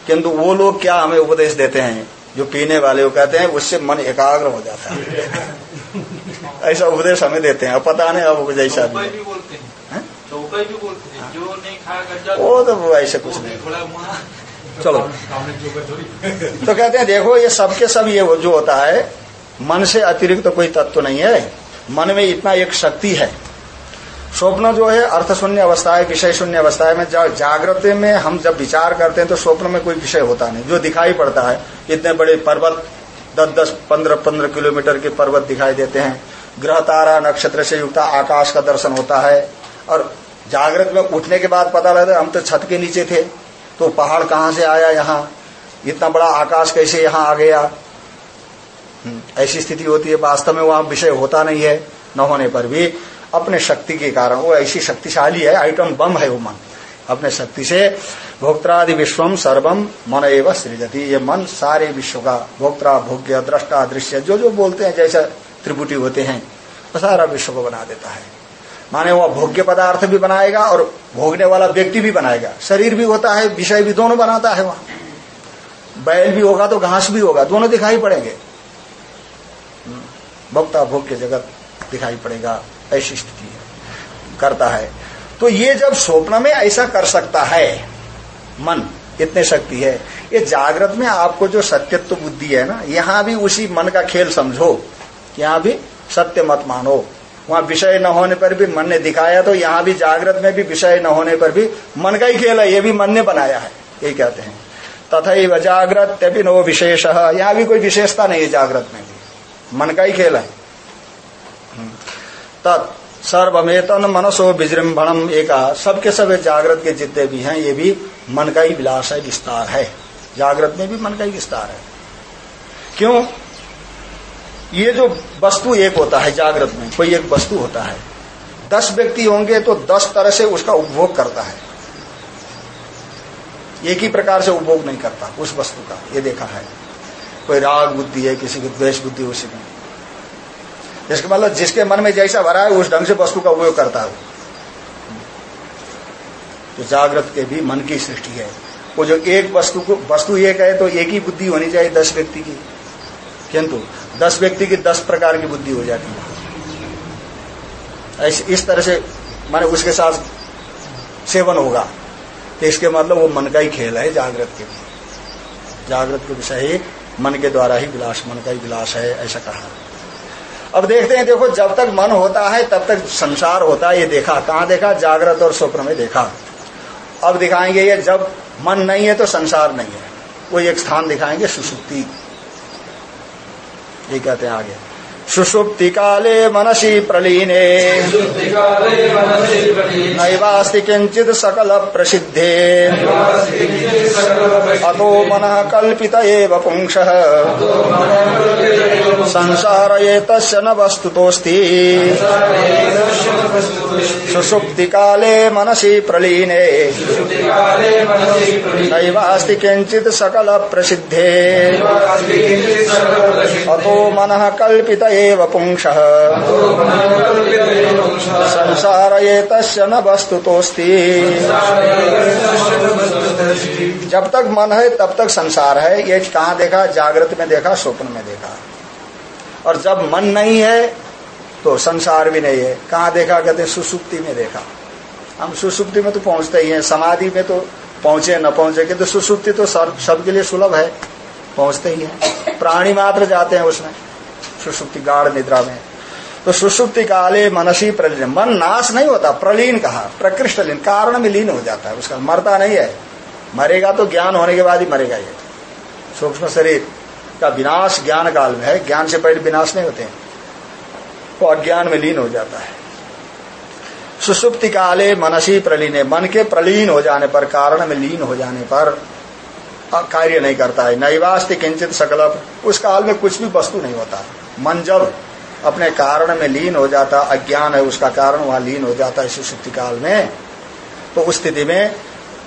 किंतु वो लोग क्या हमें उपदेश देते हैं? जो पीने वाले वो कहते हैं उससे मन एकाग्र हो जाता है। ऐसा उपदेश हमें देते हैं। अब पता नहीं अब जैसा भी बोलते हैं। वो तो ऐसे कुछ नहीं। चलो। तो कहते हैं, देखो, ये सबके सब ये जो होता है, मन से अतिरिक्त तो कोई तत्व नहीं है। मन में इतना एक शक्ति है। स्वप्न जो है अर्थ शून्य अवस्था है विषय शून्य अवस्था है। में जागृत में हम जब विचार करते हैं तो स्वप्न में कोई विषय होता नहीं। जो दिखाई पड़ता है, इतने बड़े पर्वत दस दस पंद्रह पंद्रह किलोमीटर के पर्वत दिखाई देते हैं। ग्रह, तारा, नक्षत्र से युक्त आकाश का दर्शन होता है। और जागृत में उठने के बाद पता लगता है, हम तो छत के नीचे थे। तो पहाड़ कहाँ से आया यहाँ? इतना बड़ा आकाश कैसे यहाँ आ गया? हम्म, ऐसी स्थिति होती है वास्तव में वहाँ विषय होता नहीं है न होने पर भी। अपने शक्ति के कारण वो ऐसी शक्तिशाली है आइटम बम है वो मन। अपने शक्ति से भोक्तादि विश्वम सर्वम मन एवं सृजती ये मन सारे विश्व का भोक्ता भोग्य दृष्टा दृश्य जो जो बोलते हैं जैसा त्रिपुटी होते हैं वो सारा विश्व को बना देता है। माने वह भोग्य पदार्थ भी बनाएगा और भोगने वाला व्यक्ति भी बनाएगा। शरीर भी होता है, विषय भी दोनों बनाता है वहाँ। बैल भी होगा तो घास भी होगा, दोनों दिखाई पड़ेंगे। भोक्ता भोग्य जगत दिखाई पड़ेगा, ऐसी स्थिति करता है। तो ये जब स्वप्न में ऐसा कर सकता है, मन इतने शक्ति है, ये जागृत में आपको जो सत्यत्व बुद्धि है ना, यहाँ भी उसी मन का खेल समझो। यहाँ भी सत्य मत मानो। वहाँ विषय न होने पर भी मन ने दिखाया तो यहाँ भी जागृत में भी विषय न होने पर भी मन का ही खेल है, ये भी मन ने बनाया है, यही कहते हैं। तथा जागृत नो विशेष, यहाँ भी कोई विशेषता नहीं है जागृत में भी। मन का ही खेल है। तत् सर्वमेतन मनसो विजृंभणम एक, सबके सब जागृत के जितने भी हैं, ये भी मन का ही विलास है, विस्तार है। जागृत में भी मन का ही विस्तार है। क्यों? ये जो वस्तु एक होता है, जागृत में, कोई एक वस्तु होता है, दस व्यक्ति होंगे तो दस तरह से उसका उपभोग करता है। एक ही प्रकार से उपभोग नहीं करता उस वस्तु का, ये देखा है। कोई राग बुद्धि है, किसी की द्वेष बुद्धि उसी में। इसका मतलब जिसके मन में जैसा भरा है, उस ढंग से वस्तु का उपयोग करता है तो जागृत के भी मन की सृष्टि है। वो जो एक वस्तु को, वस्तु एक है तो एक ही बुद्धि होनी चाहिए दस व्यक्ति की। किंतु दस व्यक्ति की दस प्रकार की बुद्धि हो जाती है। ऐसे इस तरह से माने उसके साथ सेवन होगा। तो इसके मतलब वो मन का ही खेल है जागृत के जागृत के विषय ही मन के द्वारा ही विलास, मन का ही विलास है, ऐसा कहा। अब देखते हैं, देखो, जब तक मन होता है, तब तक संसार होता है, ये देखा। कहाँ देखा? जागृत और स्वप्न में देखा। अब दिखाएँगे ये, जब मन नहीं है तो संसार नहीं है। वो एक स्थान दिखाएँगे, सुसुप्ति। ये कहते हैं आगे। सुषुप्ति काले मनसी प्रलीने। नैवास्ति किंचित सकल प्रसिद्धे अतो मन कल्पित पुंस। संसार ये तस्य न वस्तुतोऽस्ति। सुषुप्ति काले मनसी प्रलीने। नैवास्ति किंचित सकल प्रसिद्धे अतो मन कल्पित एव संसार तस्य न वस्तुतोऽस्ति। जब तक मन है, तब तक संसार है। ये कहा देखा? जागृत में देखा, स्वप्न में देखा। और जब मन नहीं है तो संसार भी नहीं है। कहा देखा? कहते सुसुप्ति में देखा। हम सुसुप्ति में तो पहुँचते ही हैं। समाधि में तो पहुँचे, न पहुँचे। किंतु तो सुसुप्ति तो सबके लिए सुलभ है। पहुँचते ही हैं। प्राणी मात्र जाते हैं उसमें। सुसुप्ति गाढ़ निद्रा में। तो सुसुप्ति काले मनसी प्रलीन। मन नाश नहीं होता, प्रलीन कहा प्रकृष्ट लीन कारण में लीन हो जाता है। उसका मरता नहीं है। मरेगा तो ज्ञान होने के बाद ही मरेगा ये। सूक्ष्म शरीर का विनाश ज्ञान काल में है। ज्ञान से पहले विनाश नहीं होते। वो अज्ञान में लीन हो जाता है। सुसुप्ति काले मनसी प्रलीन मन के प्रलीन हो जाने पर, कारण में लीन हो जाने पर कार्य नहीं करता है। नैवास्ति किंचित सकल उस काल में कुछ भी वस्तु नहीं होता। मन जब अपने कारण में लीन हो जाता, अज्ञान है उसका कारण, वहाँ लीन हो जाता है सुसुप्ति काल में तो उस स्थिति में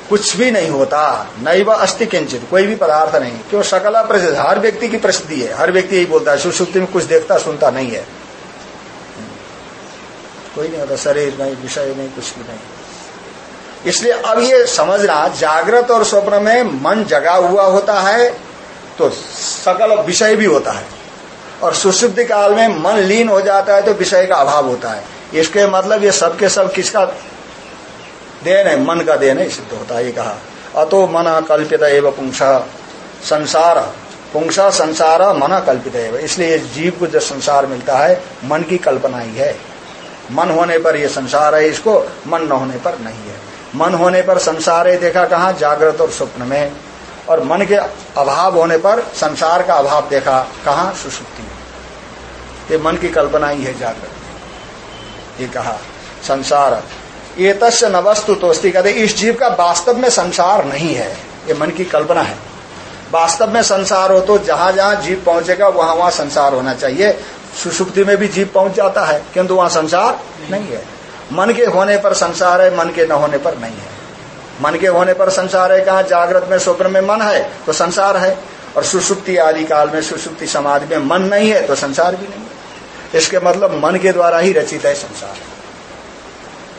कुछ भी नहीं होता, नैव अस्थि किंचित, कोई भी पदार्थ नहीं। क्यों? सकला प्रसिद्ध, हर व्यक्ति की प्रसिद्धि है। हर व्यक्ति यही बोलता है सुसुप्ति में कुछ देखता, सुनता नहीं है। कोई नहीं होता, शरीर नहीं, विषय नहीं, कुछ भी नहीं। इसलिए अब ये समझना, जागृत और स्वप्न में मन जगा हुआ होता है तो सकल विषय भी होता है। और सुशुद्धि काल में मन लीन हो जाता है तो विषय का अभाव होता है। इसके मतलब ये सबके सब किसका देन है? मन का देन है, सिद्ध होता है, ये कहा। अतो मन कल्पित एवं पुंसा संसार। पुंसा संसार मन कल्पित है इसलिए जीव को जो संसार मिलता है, मन की कल्पना ही है। मन होने पर यह संसार है इसको, मन न होने पर नहीं है। मन होने पर संसार है, देखा कहा? जागृत और स्वप्न में। और मन के अभाव होने पर संसार का अभाव देखा, कहा? सुसुप्ति ये मन की कल्पना ही है जागृत ये कहा, संसार, ये तस् न वस्तु तोस्ती कहते, इस जीव का वास्तव में संसार नहीं है। ये मन की कल्पना है। वास्तव में संसार हो तो जहाँ जहाँ जीव पहुंचेगा, वहाँ वहाँ संसार होना चाहिए। सुसुप्ति में भी जीव पहुँच जाता है, किंतु वहाँ संसार नहीं है। मन के होने पर संसार है, मन के न होने पर नहीं है। मन के होने पर संसार है, कहा जागृत में, स्वप्न में मन है तो संसार है। और सुसुप्ति आदि काल में, सुसुप्ति समाधि में मन नहीं है तो संसार भी नहीं है। इसके मतलब मन के द्वारा ही रचित है संसार।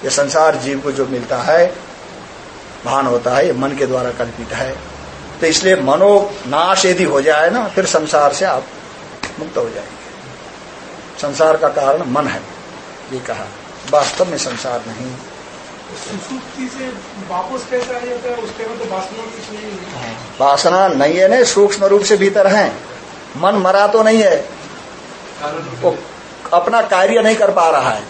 ये संसार जीव को जो मिलता है भान होता है ये मन के द्वारा कल्पित है। तो इसलिए मनो नाश यदि हो जाए ना फिर संसार से आप मुक्त हो जाएँगे। संसार का कारण मन है ये कहा। वास्तव में संसार नहीं। वापस कैसे है? उसके तो वासना नहीं है। वासना नहीं है ना सूक्ष्म रूप से भीतर है। मन मरा तो नहीं है। वो अपना कार्य नहीं कर पा रहा है।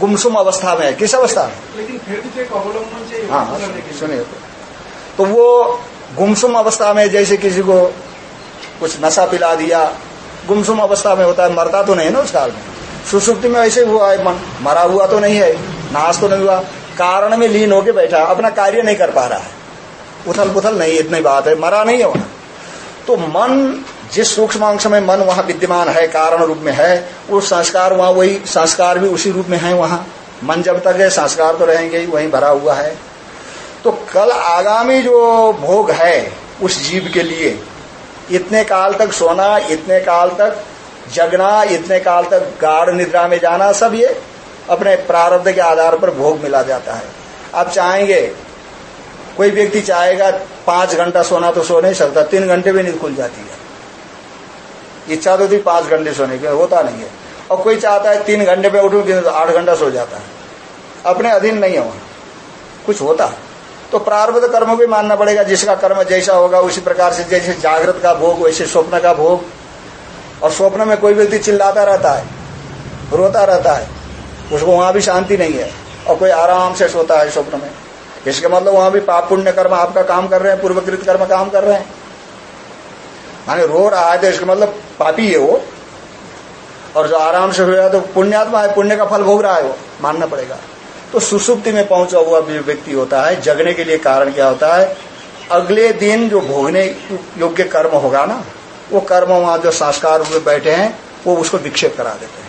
गुमसुम अवस्था में है। किस अवस्था में? लेकिन फिर भी तो चाहिए हाँ सुनिए तो। वो गुमसुम अवस्था में जैसे किसी को कुछ नशा पिला दिया गुमसुम अवस्था में होता है मरता तो नहीं ना उस काल में। सुसुप्ति में ऐसे हुआ है मन मरा हुआ तो नहीं है नाश तो नहीं हुआ। कारण में लीन होके बैठा अपना कार्य नहीं कर पा रहा है। उथल पुथल नहीं इतनी बात है मरा नहीं है वहाँ। तो मन जिस सूक्ष्म अंश में मन वहाँ विद्यमान है, कारण रूप में है, वो संस्कार वहाँ, वही संस्कार भी उसी रूप में है वहाँ। मन जब तक है, संस्कार तो रहेंगे ही, वहीं भरा हुआ है। तो कल आगामी जो भोग है, उस जीव के लिए, इतने काल तक सोना, इतने काल तक जगना, इतने काल तक गाढ़ निद्रा में जाना, सब ये अपने प्रारब्ध के आधार पर भोग मिला जाता है। आप चाहेंगे, कोई व्यक्ति चाहेगा, पाँच घंटा सोना तो सो नहीं सकता, तीन घंटे भी नींद खुल जाती है। इच्छा तो थी पाँच घंटे सोने की होता नहीं है। और कोई चाहता है तीन घंटे पे उठू तो आठ घंटा सो जाता है। अपने अधीन नहीं है वहाँ। कुछ होता है। तो प्रारब्ध कर्म भी मानना पड़ेगा, जिसका कर्म जैसा होगा, उसी प्रकार से जैसे जागृत का भोग, वैसे स्वप्न का भोग। और स्वप्न में कोई व्यक्ति चिल्लाता रहता है, रोता रहता है, उसको वहाँ भी शांति नहीं है। और कोई आराम से सोता है स्वप्न में। इसका मतलब वहाँ भी पाप पुण्य कर्म आपका काम कर रहे हैं, पूर्वकृत कर्म काम कर रहे हैं। माने रो रहा है तो इसका मतलब पापी है वो। और जो आराम से हो हुआ तो पुण्यात्मा है, पुण्य का फल भोग रहा है वो, मानना पड़ेगा। तो सुसुप्ति में पहुँचा हुआ व्यक्ति होता है, जगने के लिए कारण क्या होता है? अगले दिन जो भोगने योग्य कर्म होगा ना, वो कर्म वहाँ जो संस्कार हुए बैठे हैं, वो उसको विक्षेप करा देते हैं।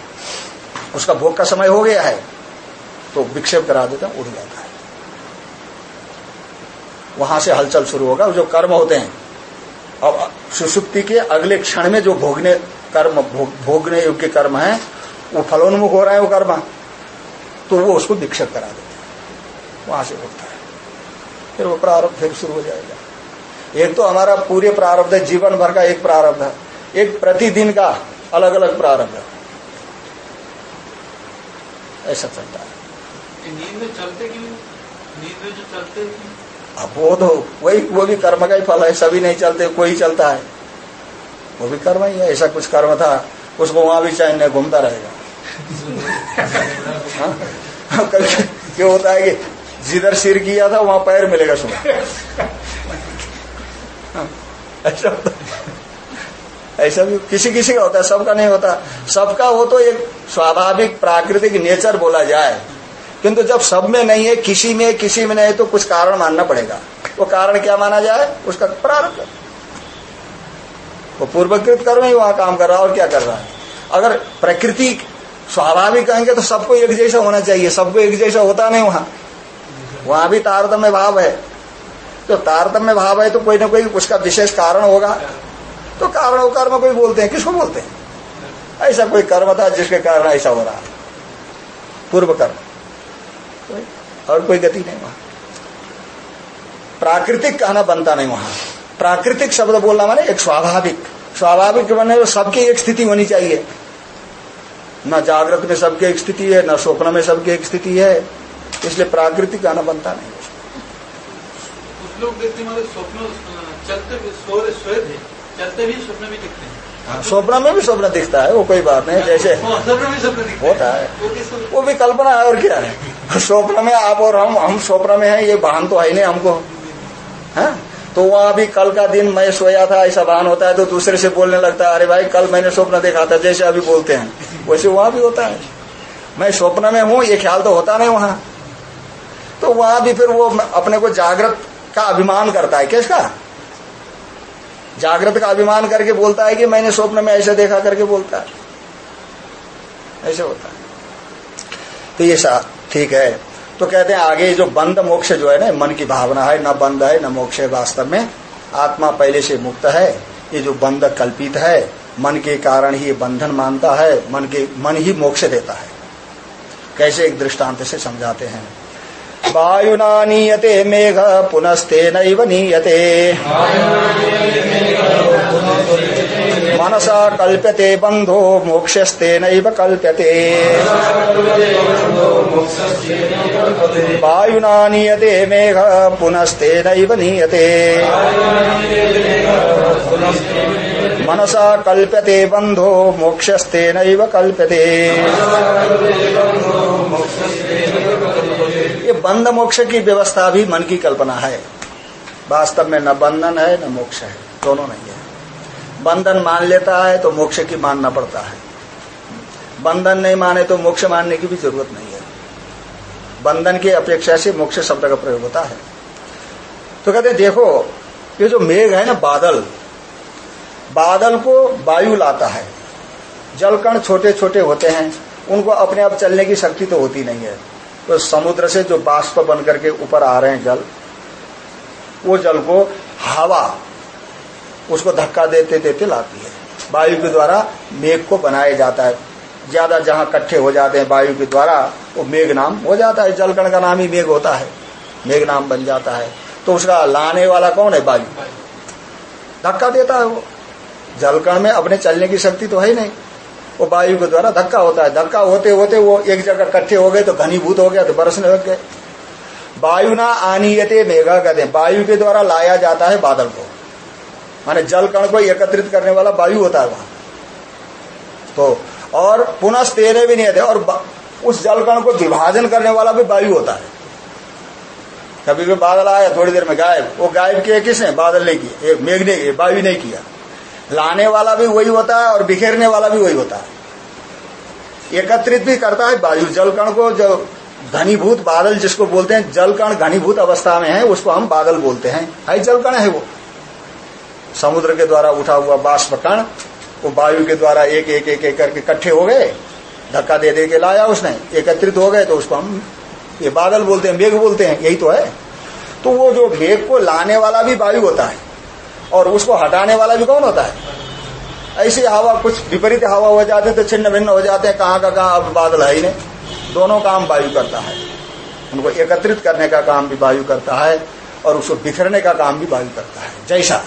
उसका भोग का समय हो गया है तो विक्षेप करा देते हैं, उड़ जाता है। वहाँ से हलचल शुरू होगा, जो कर्म होते हैं अब सुसुप्ति के अगले क्षण में जो भोगने कर्म भोगने योग्य कर्म है, वो फलोन्मुख हो रहा है वो कर्म। तो वो उसको विक्षेप करा देते वहाँ से उठता है। फिर वो प्रारब्ध फिर शुरू हो जाएगा। एक तो हमारा पूरे प्रारब्ध है, जीवन भर का एक प्रारब्ध है। एक प्रतिदिन का अलग अलग प्रारब्ध है। ऐसा चलता है। नींद में चलते क्यों? नींद में जो चलते वो तो वही वो भी कर्म का ही फल है सभी नहीं चलते कोई चलता है। वो भी कर्म ही है ऐसा कुछ कर्म था उसको वहाँ भी चैन घूमता रहेगा। हाँ? क्यों होता है कि जिधर सिर किया था वहाँ पैर मिलेगा सुन। हाँ, ऐसा ऐसा भी किसी किसी का होता है सबका नहीं होता। सबका हो तो एक स्वाभाविक प्राकृतिक नेचर बोला जाए। किंतु जब सब में नहीं है, किसी में किसी में नहीं है तो कुछ कारण मानना पड़ेगा। वो कारण क्या माना जाए, उसका प्रारंभ वो पूर्वकृत कर्म ही वहाँ काम कर रहा है, और क्या कर रहा है? अगर प्रकृति स्वाभाविक कहेंगे तो सबको एक जैसा होना चाहिए। सबको एक जैसा होता नहीं वहाँ। वहाँ भी तारतम्य भाव है। तो तारतम्य भाव है तो कोई ना कोई उसका विशेष कारण होगा। तो कारण कर्म कोई बोलते हैं। किसको बोलते हैं? ऐसा कोई कर्म था जिसके कारण ऐसा हो रहा पूर्व कर्म और कोई गति नहीं वहाँ। प्राकृतिक कहना बनता नहीं वहाँ। प्राकृतिक शब्द बोलना माने एक स्वाभाविक। स्वाभाविक तो सबकी एक स्थिति होनी चाहिए। न जागृत में सबकी एक स्थिति है न स्वप्न में सबकी एक स्थिति है। इसलिए प्राकृतिक गाना बनता नहीं। कुछ लोग देखते हमारे स्वप्न चलते सोए थे चलते भी स्वप्न में दिखते हाँ, स्वप्न में भी स्वप्न दिखता है वो कोई बात नहीं जैसे हाँ, होता है। वो भी कल्पना है और क्या है? स्वप्न में आप और हम हम स्वप्न में हैं ये भान तो है नहीं हमको। है? तो वहाँ भी कल का दिन मैं सोया था ऐसा भान होता है तो दूसरे से बोलने लगता है अरे भाई कल मैंने स्वप्न देखा था जैसे अभी बोलते हैं। वैसे वहाँ भी होता है। मैं स्वप्न में हूँ ये ख्याल तो होता नहीं वहाँ। तो वहाँ भी फिर वो अपने को जागृत का अभिमान करता है किसका? जागृत का अभिमान करके बोलता है कि मैंने स्वप्न में ऐसे देखा करके बोलता है। ऐसे होता है। तो ये सा ठीक है। तो कहते हैं आगे जो बंद मोक्ष जो है ना, मन की भावना है, न बंद है, न मोक्ष है वास्तव में। आत्मा पहले से मुक्त है। ये जो बंद कल्पित है, मन के कारण ही बंधन मानता है, मन के मन ही मोक्ष देता है। कैसे एक दृष्टांत से समझाते हैं? वायुना नीयते मेघ, पुनस्ते नीयते। मनसा कल्प्यते बंधो मोक्षस्तेन कल्प्यते। वायुना नीयते मेघ पुनस्तेन नीयते। मनसा कल्प्यते बंधो मोक्षस्तेन कल्प्यते। बंध मोक्ष की व्यवस्था भी मन की कल्पना है। वास्तव में न बंधन है, न मोक्ष है। दोनों नहीं है। बंधन मान लेता है तो मोक्ष की मानना पड़ता है। बंधन नहीं माने तो मोक्ष मानने की भी ज़रूरत नहीं है। बंधन की अपेक्षा से मोक्ष शब्द का प्रयोग होता है। तो कहते देखो, ये जो मेघ है ना, बादल बादल को वायु लाता है। जलकण छोटे छोटे होते हैं, उनको अपने आप चलने की शक्ति तो होती नहीं है। तो समुद्र से जो बाष्प बन करके ऊपर आ रहे हैं जल, वो जल को हवा उसको धक्का देते देते लाती है। वायु के द्वारा मेघ को बनाया जाता है। ज़्यादा जहाँ इकट्ठे हो जाते हैं वायु के द्वारा, वो मेघ नाम हो जाता है। जलकण का नाम ही मेघ होता है। मेघ नाम बन जाता है। तो उसका लाने वाला कौन है? वायु। धक्का देता है वो। जलकण में अपने चलने की शक्ति तो है ही नहीं। वो वायु के द्वारा धक्का होता है। धक्का होते होते वो एक जगह इकट्ठे हो गए तो घनीभूत हो गया तो बरसने लग गए। वायु ना आनीयते मेघा कहते हैं वायु के द्वारा लाया जाता है बादल को। माने जल कण को एकत्रित करने वाला वायु होता है वहाँ। तो और पुनः तेरे भी नहीं आते और उस जल कण को विभाजन करने वाला भी वायु होता है। कभी भी बादल आया, थोड़ी देर में गायब। वो गायब किया किसने? बादल नहीं किया। मेघ ने वायु नहीं किया। लाने वाला भी वही होता है और बिखेरने वाला भी वही होता है। एकत्रित भी करता है वायु जल कण को, जो घनीभूत बादल जिसको बोलते हैं जल कण घनीभूत अवस्था में है, उसको हम बादल बोलते हैं। हाई जल कण है वो। समुद्र के द्वारा उठा हुआ बाष्प कण वो वायु के द्वारा एक एक एक एक करके इकट्ठे हो गए, धक्का दे दे के लाया उसने, एकत्रित हो गए तो उसको हम ये बादल बोलते हैं, मेघ बोलते हैं, यही तो है। तो वो जो मेघ को लाने वाला भी वायु होता है। और उसको हटाने वाला भी कौन होता है? ऐसी हवा, कुछ विपरीत हवा हो जाते तो छिन्न भिन्न हो जाते हैं, कहाँ का कहाँ अब बादल है ही नहीं। दोनों काम वायु करता है। उनको एकत्रित करने का काम भी वायु करता है और उसको बिखरने का काम भी वायु करता है। जैसा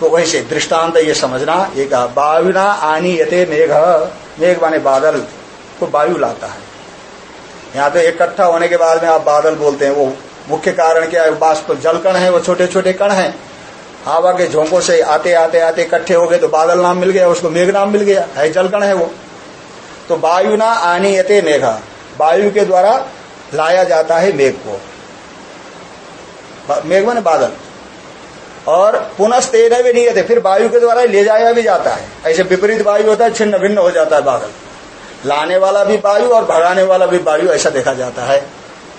तो वैसे दृष्टांत ये समझना, एक वायुना आनी यते मेघ मेघ माने बादल को वायु लाता है। यहाँ तो इकट्ठा होने के बाद में आप बादल बोलते हैं, वो मुख्य कारण क्या है? बाष्प जल कण है, वो छोटे छोटे कण है। हवा के झोंकों से आते आते आते इकट्ठे हो गए तो बादल नाम मिल गया, उसको मेघ नाम मिल गया, है जल कण है वो। तो वायु ना आनी यते मेघा, वायु के द्वारा लाया जाता है मेघ को। मेघ माने बादल। और पुनः तेरह भी नहीं थे फिर वायु के द्वारा ले जाया भी जाता है। ऐसे विपरीत वायु होता है, छिन्न भिन्न हो जाता है बादल। लाने वाला भी वायु और भगाने वाला भी वायु, ऐसा देखा जाता है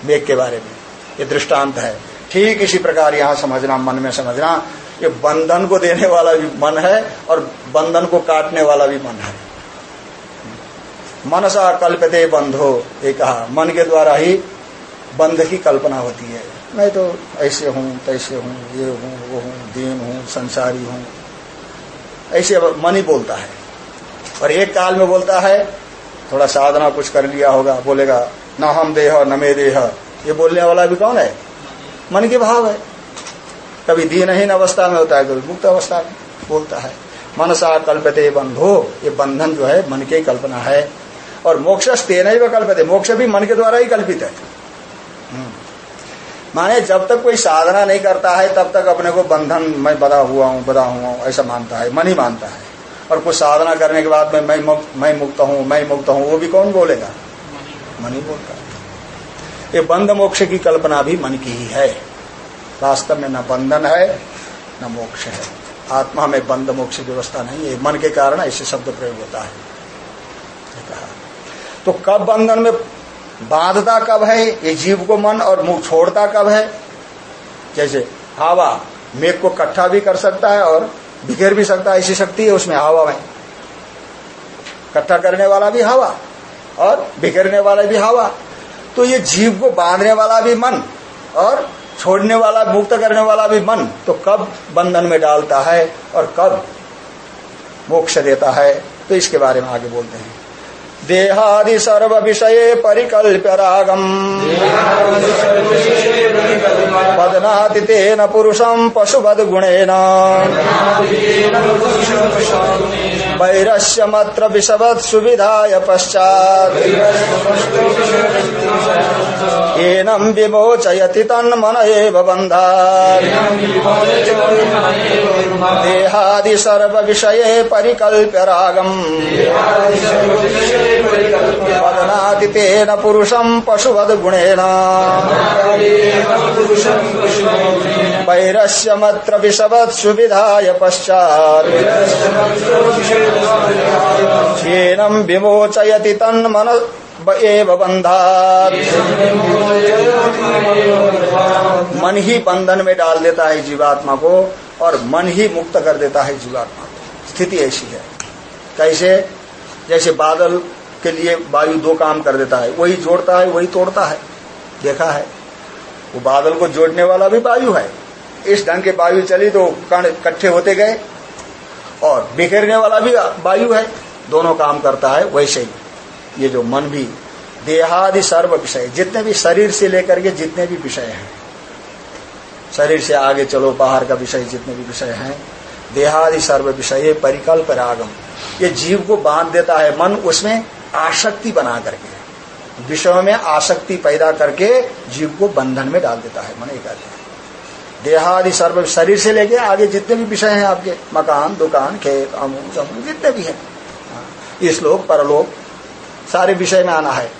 मेघ के बारे में। ये दृष्टांत है। ठीक इसी प्रकार यहाँ समझना, मन में समझना। ये बंधन को देने वाला भी मन है और बंधन को काटने वाला भी मन है। मनसा कल्पते बंधो ये कहा मन के द्वारा ही बंध की कल्पना होती है। मैं तो ऐसे हूँ, तैसे हूँ, ये हूँ, वो हूँ, दीन हूँ, संसारी हूँ। ऐसे मन ही बोलता है। और एक काल में बोलता है, थोड़ा साधना कुछ कर लिया होगा, बोलेगा, न हम देह, न मे देह। ये बोलने वाला भी कौन है? मन के भाव है। कभी दीनहीन अवस्था में होता है कभी मुक्त अवस्था में बोलता है। मनसा कल्पते बंधो ये बंधन जो है मन की कल्पना है। और मोक्ष तेन ही कल्पते मोक्ष भी मन के द्वारा ही कल्पित है। हम्म। माने जब तक कोई साधना नहीं करता है तब तक अपने को बंधन मैं बदा हुआ हूँ बदा हुआ हूँ ऐसा मानता है मन ही मानता है। और कुछ साधना करने के बाद में मैं मैं मुक्त हूँ मैं मुक्त हूँ वो भी कौन बोलेगा? मन ही बोलता है। ये बंध मोक्ष की कल्पना भी मन की ही है। वास्तव में न बंधन है, न मोक्ष है। आत्मा में बंध मोक्ष व्यवस्था नहीं है। मन के कारण ऐसे शब्द प्रयोग होता है। तो कब बंधन में बांधता कब है? ये जीव को मन और मुख छोड़ता कब है? जैसे हवा मेघ को इकट्ठा भी कर सकता है और बिखेर भी सकता है, ऐसी शक्ति है उसमें हवा में। इकट्ठा करने वाला भी हवा और बिखेरने वाला भी हवा। तो ये जीव को बांधने वाला भी मन और छोड़ने वाला, मुक्त करने वाला भी मन तो कब बंधन में डालता है और कब मोक्ष देता है? तो इसके बारे में आगे बोलते हैं। देहादि सर्व विषय परिकल्प्य रागम वदनाति तेन पुरुषम पशुवद गुणेन वैरस्यमत्र विषवत् सुविधाय पश्चात्। एनम विमोचयति तन्मन एव बन्धात्। देहादि सर्व विषये परिकल्प्य रागम् वदनाति तेन पुरुषम् पशुवद् गुणेन वैरस्यमत्र विषवत् सुविधाय पश्चात्। येनम् विमोचयति तन्मन बंधात मन ही बंधन में डाल देता है जीवात्मा को और मन ही मुक्त कर देता है जीवात्मा को। स्थिति ऐसी है। कैसे? जैसे बादल के लिए वायु दो काम कर देता है। वही जोड़ता है, वही तोड़ता है। देखा है? वो बादल को जोड़ने वाला भी वायु है। इस ढंग के वायु चली तो कण इकट्ठे होते गए। और बिखेरने वाला भी वायु है। दोनों काम करता है, वैसे ही। ये जो मन भी, देहादि सर्व विषय, जितने भी शरीर से लेकर के जितने भी विषय हैं। शरीर से आगे चलो, बाहर का विषय जितने भी विषय हैं, देहादि सर्व विषय परिकल्प रागम। ये जीव को बाँध देता है मन, उसमें आसक्ति बना करके। विषयों में आसक्ति पैदा करके जीव को बंधन में डाल देता है, मन ये कहते देहादि सर्व शरीर से लेके आगे जितने भी विषय हैं आपके, मकान, दुकान, खेत अमू समूह जितने भी हैं। इस लोक परलोक, सारे विषय में आना है।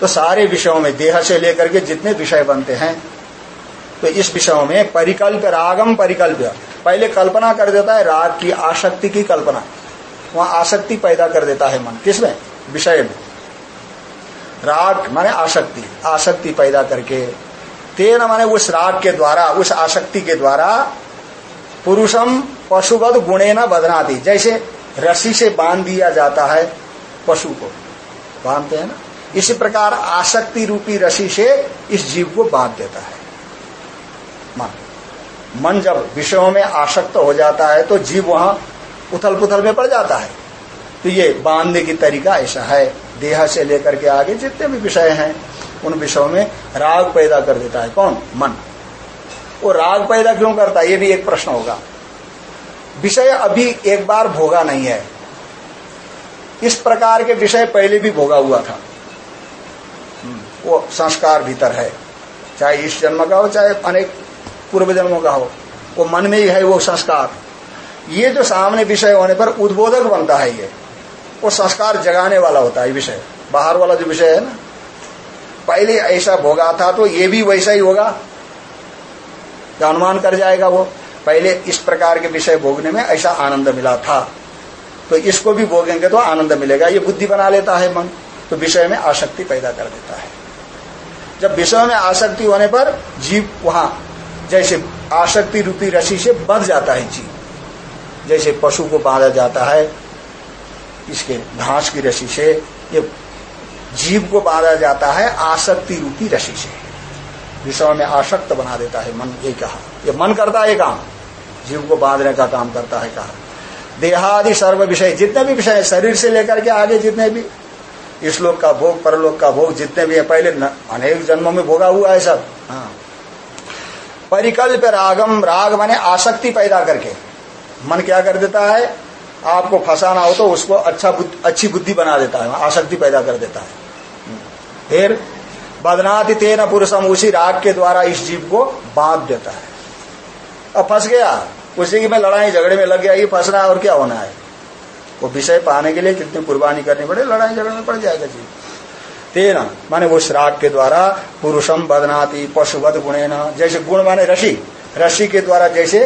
तो सारे विषयों में, देह से लेकर के जितने विषय बनते हैं तो इस विषयों में परिकल्प, रागम परिकल्प पहले कल्पना कर देता है, राग की आसक्ति की कल्पना। वहाँ आसक्ति पैदा कर देता है मन। किसमें विषय में। राग, माने आसक्ति। आसक्ति पैदा करके तेन माने उस राग के द्वारा, उस आसक्ति के द्वारा पुरुषम पशुवध गुणे न बदनाती जैसे रस्सी से बाँध दिया जाता है पशु को। बांधते हैं ना? इसी प्रकार आसक्ति रूपी रसी से इस जीव को बाँध देता है। मन मन जब विषयों में आसक्त हो जाता है तो जीव वहाँ उथल पुथल में पड़ जाता है। तो ये बांधने की तरीका ऐसा है। देह से लेकर के आगे जितने भी विषय हैं उन विषयों में राग पैदा कर देता है। कौन? मन। वो राग पैदा क्यों करता है? ये भी एक प्रश्न होगा। विषय अभी एक बार भोगा नहीं है। इस प्रकार के विषय पहले भी भोगा हुआ था। हम्म, वो संस्कार भीतर है। चाहे इस जन्म का हो चाहे अनेक पूर्व जन्मों का हो वो मन में ही है वो संस्कार। ये जो सामने विषय होने पर उद्बोधक बनता है ये वो संस्कार जगाने वाला होता है विषय। बाहर वाला जो विषय है ना पहले ऐसा भोगा था तो ये भी वैसा ही होगा। अनुमान कर जाएगा वो। पहले इस प्रकार के विषय भोगने में ऐसा आनंद मिला था। तो इसको भी भोगेंगे तो आनंद मिलेगा। ये बुद्धि बना लेता है मन तो विषय में आसक्ति पैदा कर देता है। जब विषय में आसक्ति होने पर जीव वहाँ, जैसे आसक्ति रूपी रसी से बध जाता है जीव। जैसे पशु को बांधा जाता है, इसके घास की रसी से ये जीव को बांधा जाता है आसक्ति रूपी रसी से। विषय में आसक्त बना देता है मन ये कहा ये मन करता है काम। जीव को बांधने का काम करता है कहा देहादि सर्व विषय जितने भी विषय शरीर से लेकर के आगे जितने भी इस लोक का भोग परलोक का भोग जितने भी है पहले अनेक जन्मों में भोगा हुआ है सब। हाँ। परिकल्प रागम राग माने आसक्ति पैदा करके। मन क्या कर देता है? आपको फंसाना हो तो उसको अच्छा बुद्ध, अच्छी बुद्धि बना देता है आसक्ति पैदा कर देता है। फिर बदनाति तेन पुरुषम उसी राग के द्वारा इस जीव को बाँध देता है। अब फंस गया। उसी की में लड़ाई झगड़े में लग गया ये फंसना है और क्या होना है? वो विषय पाने के लिए कितनी कुर्बानी करनी पड़े? लड़ाई झगड़े में पड़ जाएगा जीव। तेना माने उस राग के द्वारा पुरुषम बदनाती पशुवध गुणे न जैसे गुण माने रशी रशी के द्वारा जैसे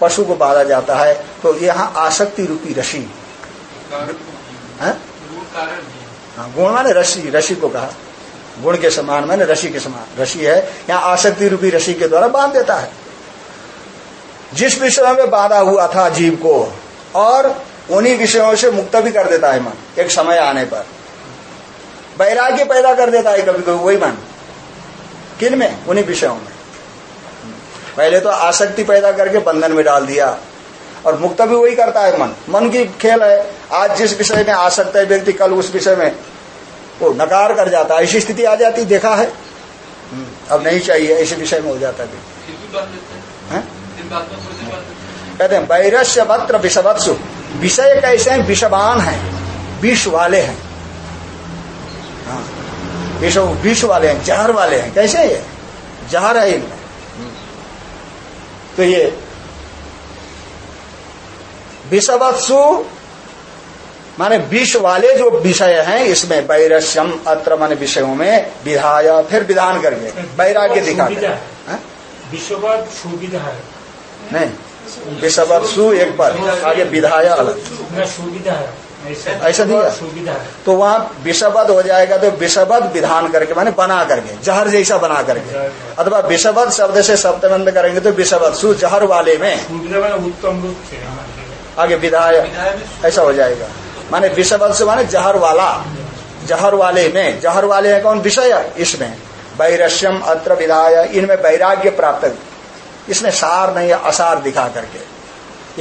पशु को बांधा जाता है तो यहाँ आसक्ति रूपी रशी हाँ। गुण माने रशी रशी को कहा। गुण के समान, मैंने रशी के समान रशी है, यहाँ आसक्ति रूपी रशी के द्वारा बाँध देता है। जिस विषय में बांधा हुआ था जीव को, और उन्हीं विषयों से मुक्त भी कर देता है मन, एक समय आने पर। वैराग्य पैदा कर देता है कभी कभी वही मन। किन में? उन्हीं विषयों में। पहले तो आसक्ति पैदा करके बंधन में डाल दिया, और मुक्त भी वही करता है मन। मन की खेल है, आज जिस विषय में आसक्त है व्यक्ति, कल उस विषय में वो नकार कर जाता है ऐसी स्थिति आ जाती देखा है? हम्म, अब नहीं चाहिए ऐसे विषय में हो जाता है। कहते हैं वैरस्य वत्र विषवत्सु। विषय कैसे हैं? विषवान है। विष वाले हैं। हाँ, विष विष वाले हैं जहर वाले हैं। कैसे ये? जहर है इनमें। तो ये विषवत्सु माने विष वाले जो विषय हैं इसमें वैरस्यम अत्र माने विषयों में विधाय फिर विधान करके वैराग्य दिखाते हैं। विश्ववत सुविधा है। नहीं विषवत्सु एक पर आगे विधाया अलग। सुविधा है। ऐसा दिया तो वहाँ विषबद हो जाएगा तो विषबद विधान करके माने बना करके जहर जैसा बना करके। अथवा विषबद शब्द से सप्तबंद करेंगे तो विषबद सु जहर वाले में। उत्तम रूप आगे विधाय ऐसा हो जाएगा। माने विषबद से माने जहर वाला जहर वाले में जहर वाले है कौन? विषय इसमें। वैरस्यम अत्र विधाय इनमें वैराग्य प्राप्त। इसमें सार नहीं है, असार दिखा करके।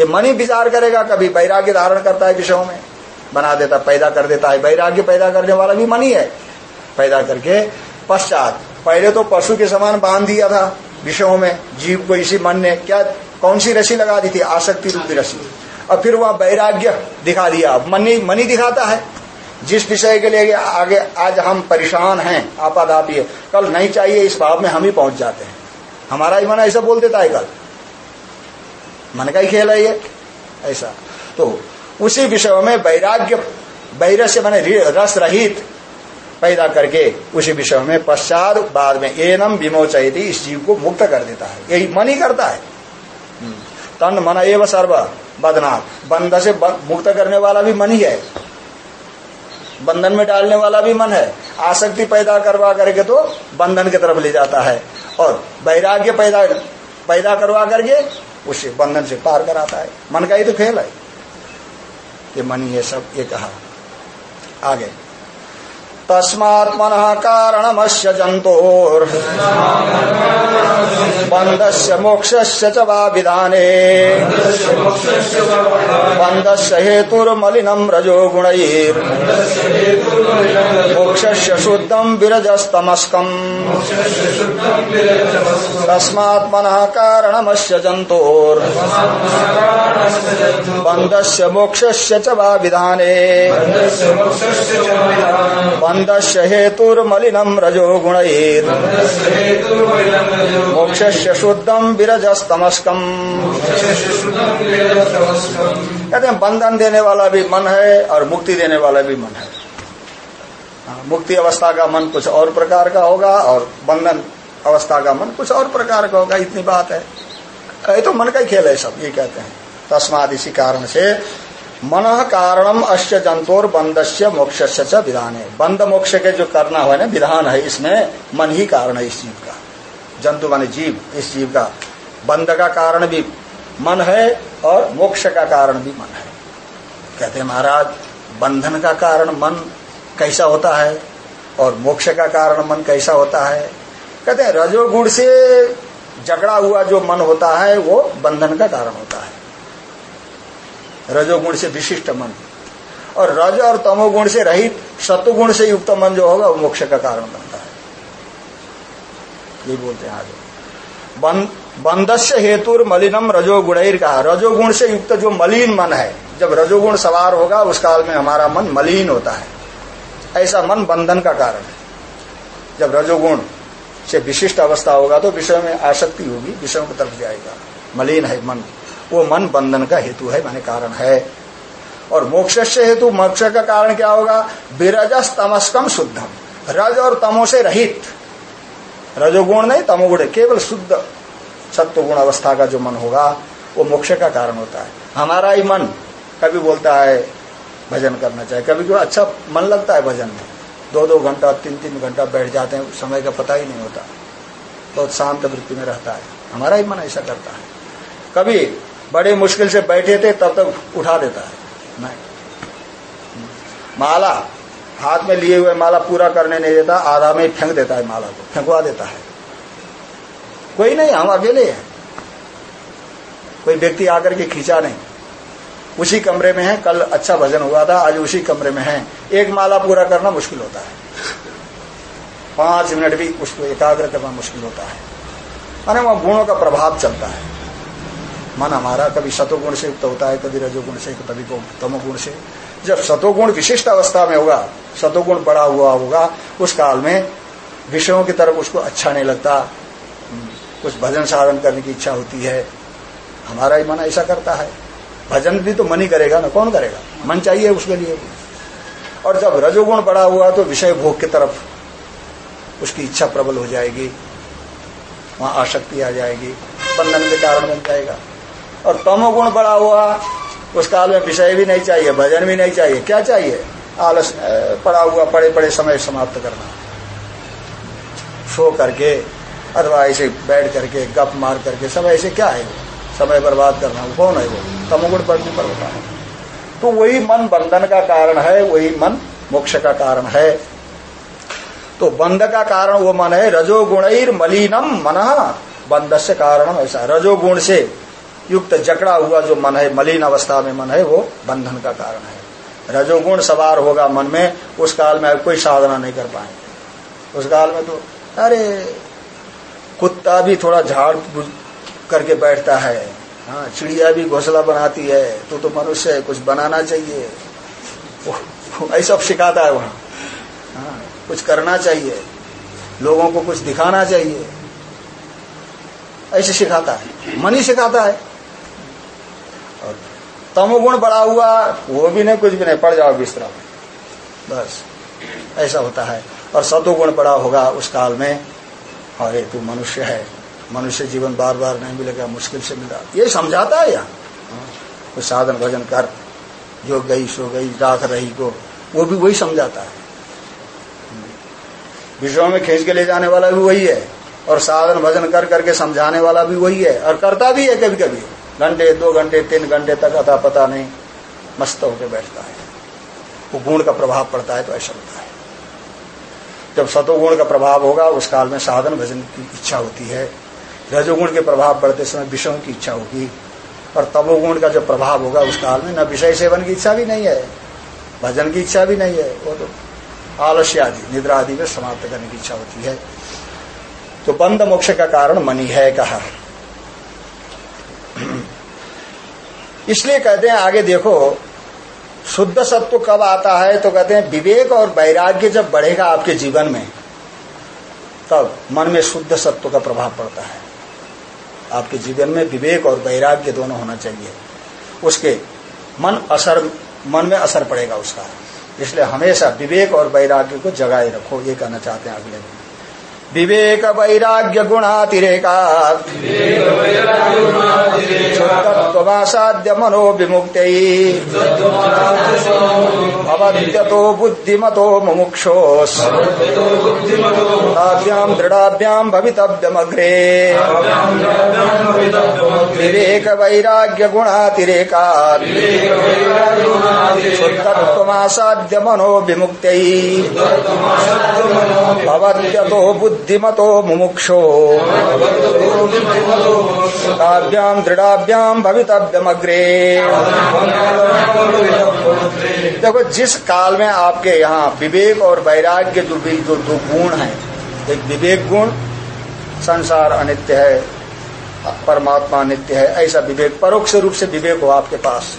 ये मन ही विचार करेगा, कभी वैराग्य धारण करता है विषयों में। बना देता, पैदा कर देता है। वैराग्य पैदा करने वाला भी मन ही। है पैदा करके पश्चात, पहले तो पशु के समान बाँध दिया था विषयों में, जीव को इसी मन ने, क्या, कौन सी रसी लगा दी थी? आसक्ति रूपी रसी और फिर वहाँ वैराग्य दिखा दिया। मनी ही मन ही दिखाता है। जिस विषय के लिए आगे, आज हम परेशान हैं आपाधापी कल नहीं चाहिए, इस भाव में हम ही पहुँच जाते हैं। हमारा ही मन ऐसा बोल देता है कल। मन का ही खेल है ये, ऐसा। तो उसी विषय में वैराग्य, वैरस्य मैंने रस रहित पैदा करके उसी विषय में पश्चात बाद में एनम विमोचयती, इस जीव को मुक्त कर देता है। यही मन ही करता है। हम्म। तन, मन एवं सर्व। बदनाथ बंधन से मुक्त करने वाला भी मन ही है। बंधन में डालने वाला भी मन है। आसक्ति पैदा करवा करके तो बंधन की तरफ़ ले जाता है। और वैराग्य पैदा पैदा करवा करके उसे बंधन से पार कराता है। मन का ही तो खेल है। ये मनी ये सब, ये कहा। आगे। तस्मात् मन कारणमस्य जंतोर बंधस्य मोक्षस्य च वा विधाने। बंधस्य हेतुर्मलिनं रजो गुणैर् मोक्षस्य शुद्धं विरजस्तमस्कम्। तस्मात् मनः कारणमस्य जन्तोर्। बन्धस्य मोक्षस्य च वा विधाने। बन्धस्य हेतुर्मलिनं रजो गुणैर् मोक्षस्य शुद्धं विरजस्तमस्कम्। कहते हैं बंधन देने वाला भी मन है और मुक्ति देने वाला भी मन है। हाँ, मुक्ति अवस्था का मन कुछ और प्रकार का होगा और बंधन अवस्था का मन कुछ और प्रकार का होगा इतनी बात है। ये तो मन का ही खेल है सब ये कहते हैं। तस्माद इसी कारण से मन कारणम अश्य जंतोर बंदस्य मोक्ष च विधान। है बंद मोक्ष के जो करना हुआ ना, विधान है, इसमें मन ही कारण है इस जीव का। जंतु माने जीव, इस जीव का। बंद का कारण भी मन है और मोक्ष का कारण भी मन है। कहते हैं महाराज, बंधन का कारण मन कैसा होता है और मोक्ष का कारण मन कैसा होता है? कहते हैं रजोगुण से झगड़ा हुआ जो मन होता है, वो बंधन का कारण होता है। रजोगुण से विशिष्ट मन। और रज और तमोगुण से रहित सत्वगुण से युक्त मन जो होगा, वो मोक्ष का कारण बनता है। ये बोलते हैं आगे। बंदस्य हेतु मलिनम रजोगुण कहा। रजोगुण से युक्त जो मलिन मन है, जब रजोगुण सवार होगा, उस काल में हमारा मन मलिन होता है। ऐसा मन बंधन का कारण है। जब रजोगुण से विशिष्ट अवस्था होगा तो विषय में आसक्ति होगी, विषयों की तरफ़ जाएगा। मलिन है मन। वो मन बंधन का हेतु है, माने कारण है। और मोक्ष से हेतु, मोक्ष का कारण क्या होगा? विरजस तमस्कम शुद्धम रज और तमो से रहित। रजोगुण नहीं तमोगुण केवल शुद्ध, सत्वगुण अवस्था का जो मन होगा, वो मोक्ष का कारण होता है। हमारा ही मन कभी बोलता है, भजन करना चाहिए कभी कभी अच्छा मन लगता है भजन में। दो दो घंटा तीन तीन घंटा बैठ जाते हैं, समय का पता ही नहीं होता। बहुत शांत वृत्ति में रहता है। हमारा ही मन ऐसा करता है। कभी बड़े मुश्किल से बैठे थे तब तक उठा देता है। नहीं। माला हाथ में लिए हुए माला पूरा करने नहीं देता आधा में फेंक देता है माला को फेंकवा देता है। कोई नहीं हम अकेले हैं। कोई व्यक्ति आकर के खींचा नहीं। उसी कमरे में है कल अच्छा भजन हुआ था आज उसी कमरे में है। एक माला पूरा करना मुश्किल होता है। पाँच मिनट भी उसको एकाग्र करना मुश्किल होता है। माने वहाँ गुणों का प्रभाव चलता है। मन हमारा कभी सतोगुण से युक्त होता है, कभी रजोगुण से, कभी तमोगुण से। जब सतोगुण विशिष्ट अवस्था में होगा, सतोगुण बड़ा हुआ होगा, उस काल में विषयों की तरफ़ उसको अच्छा नहीं लगता। कुछ भजन साधन करने की इच्छा होती है। हमारा ही मन ऐसा करता है। भजन भी तो मन ही करेगा ना, कौन करेगा? मन चाहिए उसके लिए। और जब रजोगुण बड़ा हुआ तो विषय भोग की तरफ़ उसकी इच्छा प्रबल हो जाएगी। वहाँ आसक्ति आ जाएगी। बंधन के कारण बन जाएगा। और तमोगुण बड़ा हुआ, उस काल में विषय भी नहीं चाहिए, भजन भी नहीं चाहिए। क्या चाहिए? आलस पड़ा हुआ पड़े पड़े समय समाप्त करना। सो करके, अथवा ऐसे बैठ करके, गप मार करके सब ऐसे क्या है? समय बर्बाद करना, वो कौन है वो? तमोगुण पड़ने पर होता है। तो वही मन बंधन का कारण है, वही मन मोक्ष का कारण है। तो बंध का कारण वो मन है रजोगुण मलिनम मन। बंध से कारण ऐसा रजोगुण से युक्त जकड़ा हुआ जो मन है मलिन अवस्था में मन है वो बंधन का कारण है। रजोगुण सवार होगा मन में उस काल में कोई साधना नहीं कर पाएँगे। उस काल में तो अरे कुत्ता भी थोड़ा झाड़ करके बैठता है। हाँ चिड़िया भी घोसला बनाती है तो तो मनुष्य है कुछ बनाना चाहिए। ऐसा सिखाता है वहाँ। हाँ, कुछ करना चाहिए। लोगों को कुछ दिखाना चाहिए। ऐसे सिखाता है। मन ही सिखाता है। और तमोगुण बड़ा हुआ, वो भी नहीं, कुछ भी नहीं, पड़ जाओ बिस्तरा में। बस, ऐसा होता है। और सतोगुण बड़ा होगा उस काल में अरे तू मनुष्य है। मनुष्य जीवन बार बार नहीं मिलेगा, मुश्किल से मिला। ये समझाता है यहाँ। कुछ साधन भजन कर, जो गई सो गई राख रही को, वो भी वही समझाता है। विश्व में खींच के ले जाने वाला भी वही है, और साधन भजन कर करके समझाने वाला भी वही है, और करता भी है कभी कभी घंटे, दो घंटे, तीन घंटे तक अता पता नहीं, मस्त होकर बैठता है। वो गुण का प्रभाव पड़ता है तो ऐसा होता है। जब सतोगुण का प्रभाव होगा, उस काल में साधन भजन की इच्छा होती है। रजोगुण के प्रभाव पड़ते समय विषयों की इच्छा होगी। और तमोगुण का जो प्रभाव होगा, उस काल में न विषय सेवन की इच्छा भी नहीं है, भजन की इच्छा भी नहीं है, वो तो आलस्य आदि, निद्रा आदि में समाप्त करने की इच्छा होती है। तो बंद मोक्ष का कारण मनी है, कहा। इसलिए कहते हैं, आगे देखो, शुद्ध सत्व कब आता है? तो कहते हैं, विवेक और वैराग्य जब बढ़ेगा आपके जीवन में, तब मन में शुद्ध सत्व का प्रभाव पड़ता है। आपके जीवन में विवेक और वैराग्य दोनों होना चाहिए। उसके मन असर, मन में असर पड़ेगा उसका। इसलिए हमेशा विवेक और वैराग्य को जगाए रखो, ये कहना चाहते हैं अगले दिन। विवेक वैराग्य गुणातिरेका शुद्धत्वसाध्य मनो विमुक्त अवद्यतो बुद्धिमतो मुमुक्षोस्भ्याम दृढ़ाभ्याम भवितव्यमग्रे। विवेक वैराग्य गुणातिरेका शुद्धत्वसाध्य मनो विमुक्त अवद्यतो बुद्धि बुद्धिमतो मुमुक्षो। ताभ्याम दृढ़ाभ्याम भवितव्यमग्रे। देखो, जिस काल में आपके यहाँ विवेक और वैराग्य जो जो दो गुण है, एक विवेक गुण, संसार अनित्य है, परमात्मा नित्य है, ऐसा विवेक, परोक्ष रूप से विवेक हो आपके पास।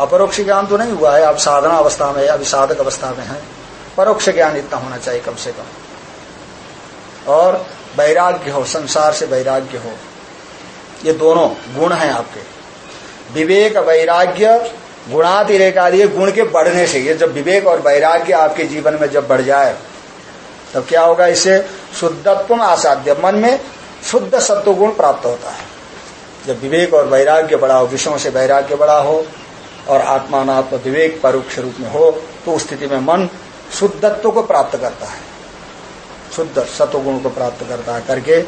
अपरोक्ष ज्ञान तो नहीं हुआ है, आप साधना अवस्था में अभी साधक अवस्था में है। परोक्ष ज्ञान इतना होना चाहिए कम से कम। और वैराग्य हो, संसार से वैराग्य हो। ये दोनों गुण हैं आपके। विवेक वैराग्य गुणातिरेक आदि गुण के बढ़ने से, ये जब विवेक और वैराग्य आपके जीवन में जब बढ़ जाए, तब क्या होगा इससे शुद्धत्व आसाध्य। मन में शुद्ध सत्व गुण प्राप्त होता है। जब विवेक और वैराग्य बड़ा हो, विषयों से वैराग्य बड़ा हो, और आत्मात्म विवेक परोक्ष रूप में हो तो उस स्थिति में मन शुद्धत्व को प्राप्त करता है। शुद्ध सतोगुण को प्राप्त करता है करके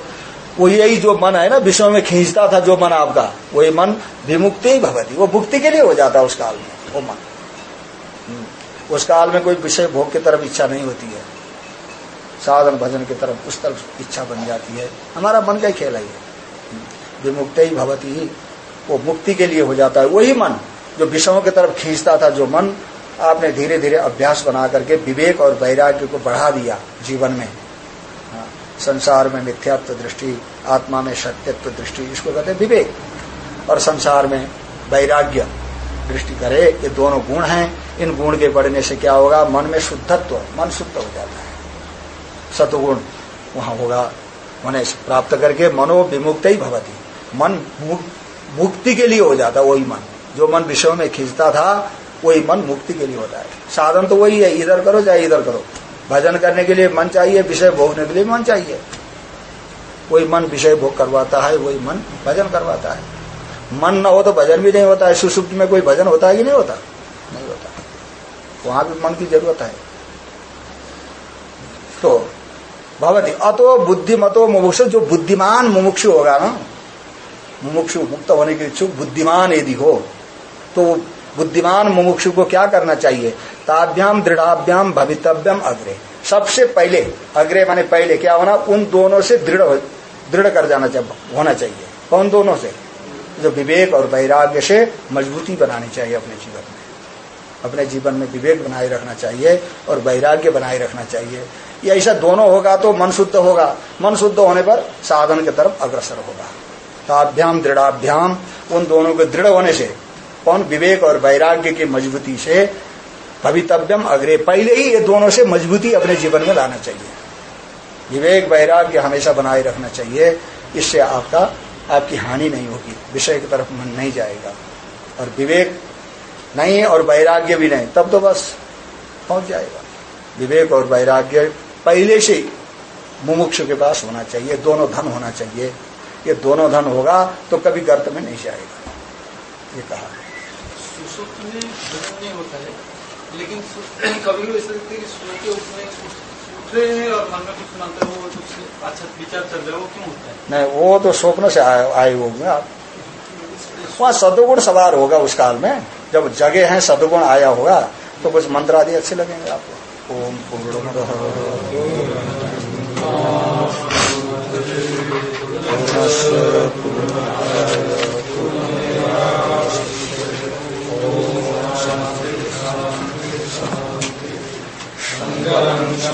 वो यही जो मन है ना विषय में खींचता था जो मन आपका, वही मन विमुक्ति ही भगवती वो मुक्ति के लिए हो जाता है उस काल में, वो मन। हम्म। उस काल में कोई विषय भोग की तरफ़ इच्छा नहीं होती है। साधन भजन की तरफ़ उस तरफ़ इच्छा बन जाती है। हमारा मन का ही खेल है। विमुक्त ही भगवती ही, वो मुक्ति के लिए हो जाता है। वही मन जो विषयों की तरफ़ खींचता था जो मन, आपने धीरे धीरे अभ्यास बना करके विवेक और वैराग्य को बढ़ा दिया जीवन में। संसार में मिथ्यात्व दृष्टि, आत्मा में सत्यत्व दृष्टि, इसको कहते हैं विवेक। और संसार में वैराग्य दृष्टि करे, ये दोनों गुण हैं। इन गुण के बढ़ने से क्या होगा? मन में शुद्धत्व, मन शुद्ध हो जाता है। सतुगुण वहाँ होगा से प्राप्त करके मनो विमुक्त ही भवती। मन मुक्ति के लिए हो जाता वही मन। जो मन विषयों में खींचता था, वही मन मुक्ति के लिए होता है। साधन तो वही है, इधर करो चाहे इधर करो। भजन करने के लिए मन चाहिए, विषय भोगने के लिए मन चाहिए। वही मन विषय भोग करवाता है, वही मन भजन करवाता है। मन न हो तो भजन भी नहीं होता है। सुसुप्त में कोई भजन होता है कि नहीं होता? नहीं होता। वहाँ भी मन की ज़रूरत है। तो भगवती अतो बुद्धिमतो मुमुक्ष, जो बुद्धिमान मुमुक्षु होगा ना, मुमुक्षु मुक्त होने के इच्छुक, बुद्धिमान यदि हो तो बुद्धिमान मुमुक्षु को क्या करना चाहिए? ताभ्याम दृढ़ाभ्याम भवितव्यम अग्रे। सबसे पहले, अग्रे माने पहले क्या होना? उन दोनों से दृढ़ दृढ़ कर जाना चाहिए, होना चाहिए। कौन दोनों से? जो विवेक और वैराग्य से मजबूती बनानी चाहिए अपने जीवन में। अपने जीवन में विवेक बनाए रखना चाहिए और वैराग्य बनाए रखना चाहिए। ये ऐसा दोनों होगा तो मन शुद्ध होगा। मन शुद्ध होने पर साधन की तरफ़ अग्रसर होगा। ताभ्याम दृढ़ाभ्याम उन दोनों के दृढ़ होने से, कौन? विवेक और वैराग्य की मजबूती से भवितव्यम अग्रे पहले ही ये दोनों से मजबूती अपने जीवन में लाना चाहिए। विवेक वैराग्य हमेशा बनाए रखना चाहिए, इससे आपका, आपकी हानि नहीं होगी, विषय की तरफ़ मन नहीं जाएगा। और विवेक नहीं और वैराग्य भी नहीं, तब तो बस पहुँच जाएगा। विवेक और वैराग्य पहले से मुमुक्ष के पास होना चाहिए, दोनों धन होना चाहिए। ये दोनों धन होगा तो कभी गर्त में नहीं जाएगा। ये कहा। है। लेकिन कभी भी ऐसा लगता है कि सो के उसमें उठ रहे हैं और मन में कुछ मंत्र हो कुछ अच्छा विचार चल रहा है वो क्यों होता है? नहीं वो तो स्वप्न से आए, आए होंगे आप। वहाँ सदुगुण सवार होगा उस काल में। जब जगह है सदुगुण आया होगा तो कुछ मंत्र आदि अच्छे लगेंगे आपको। ओम पूर्ण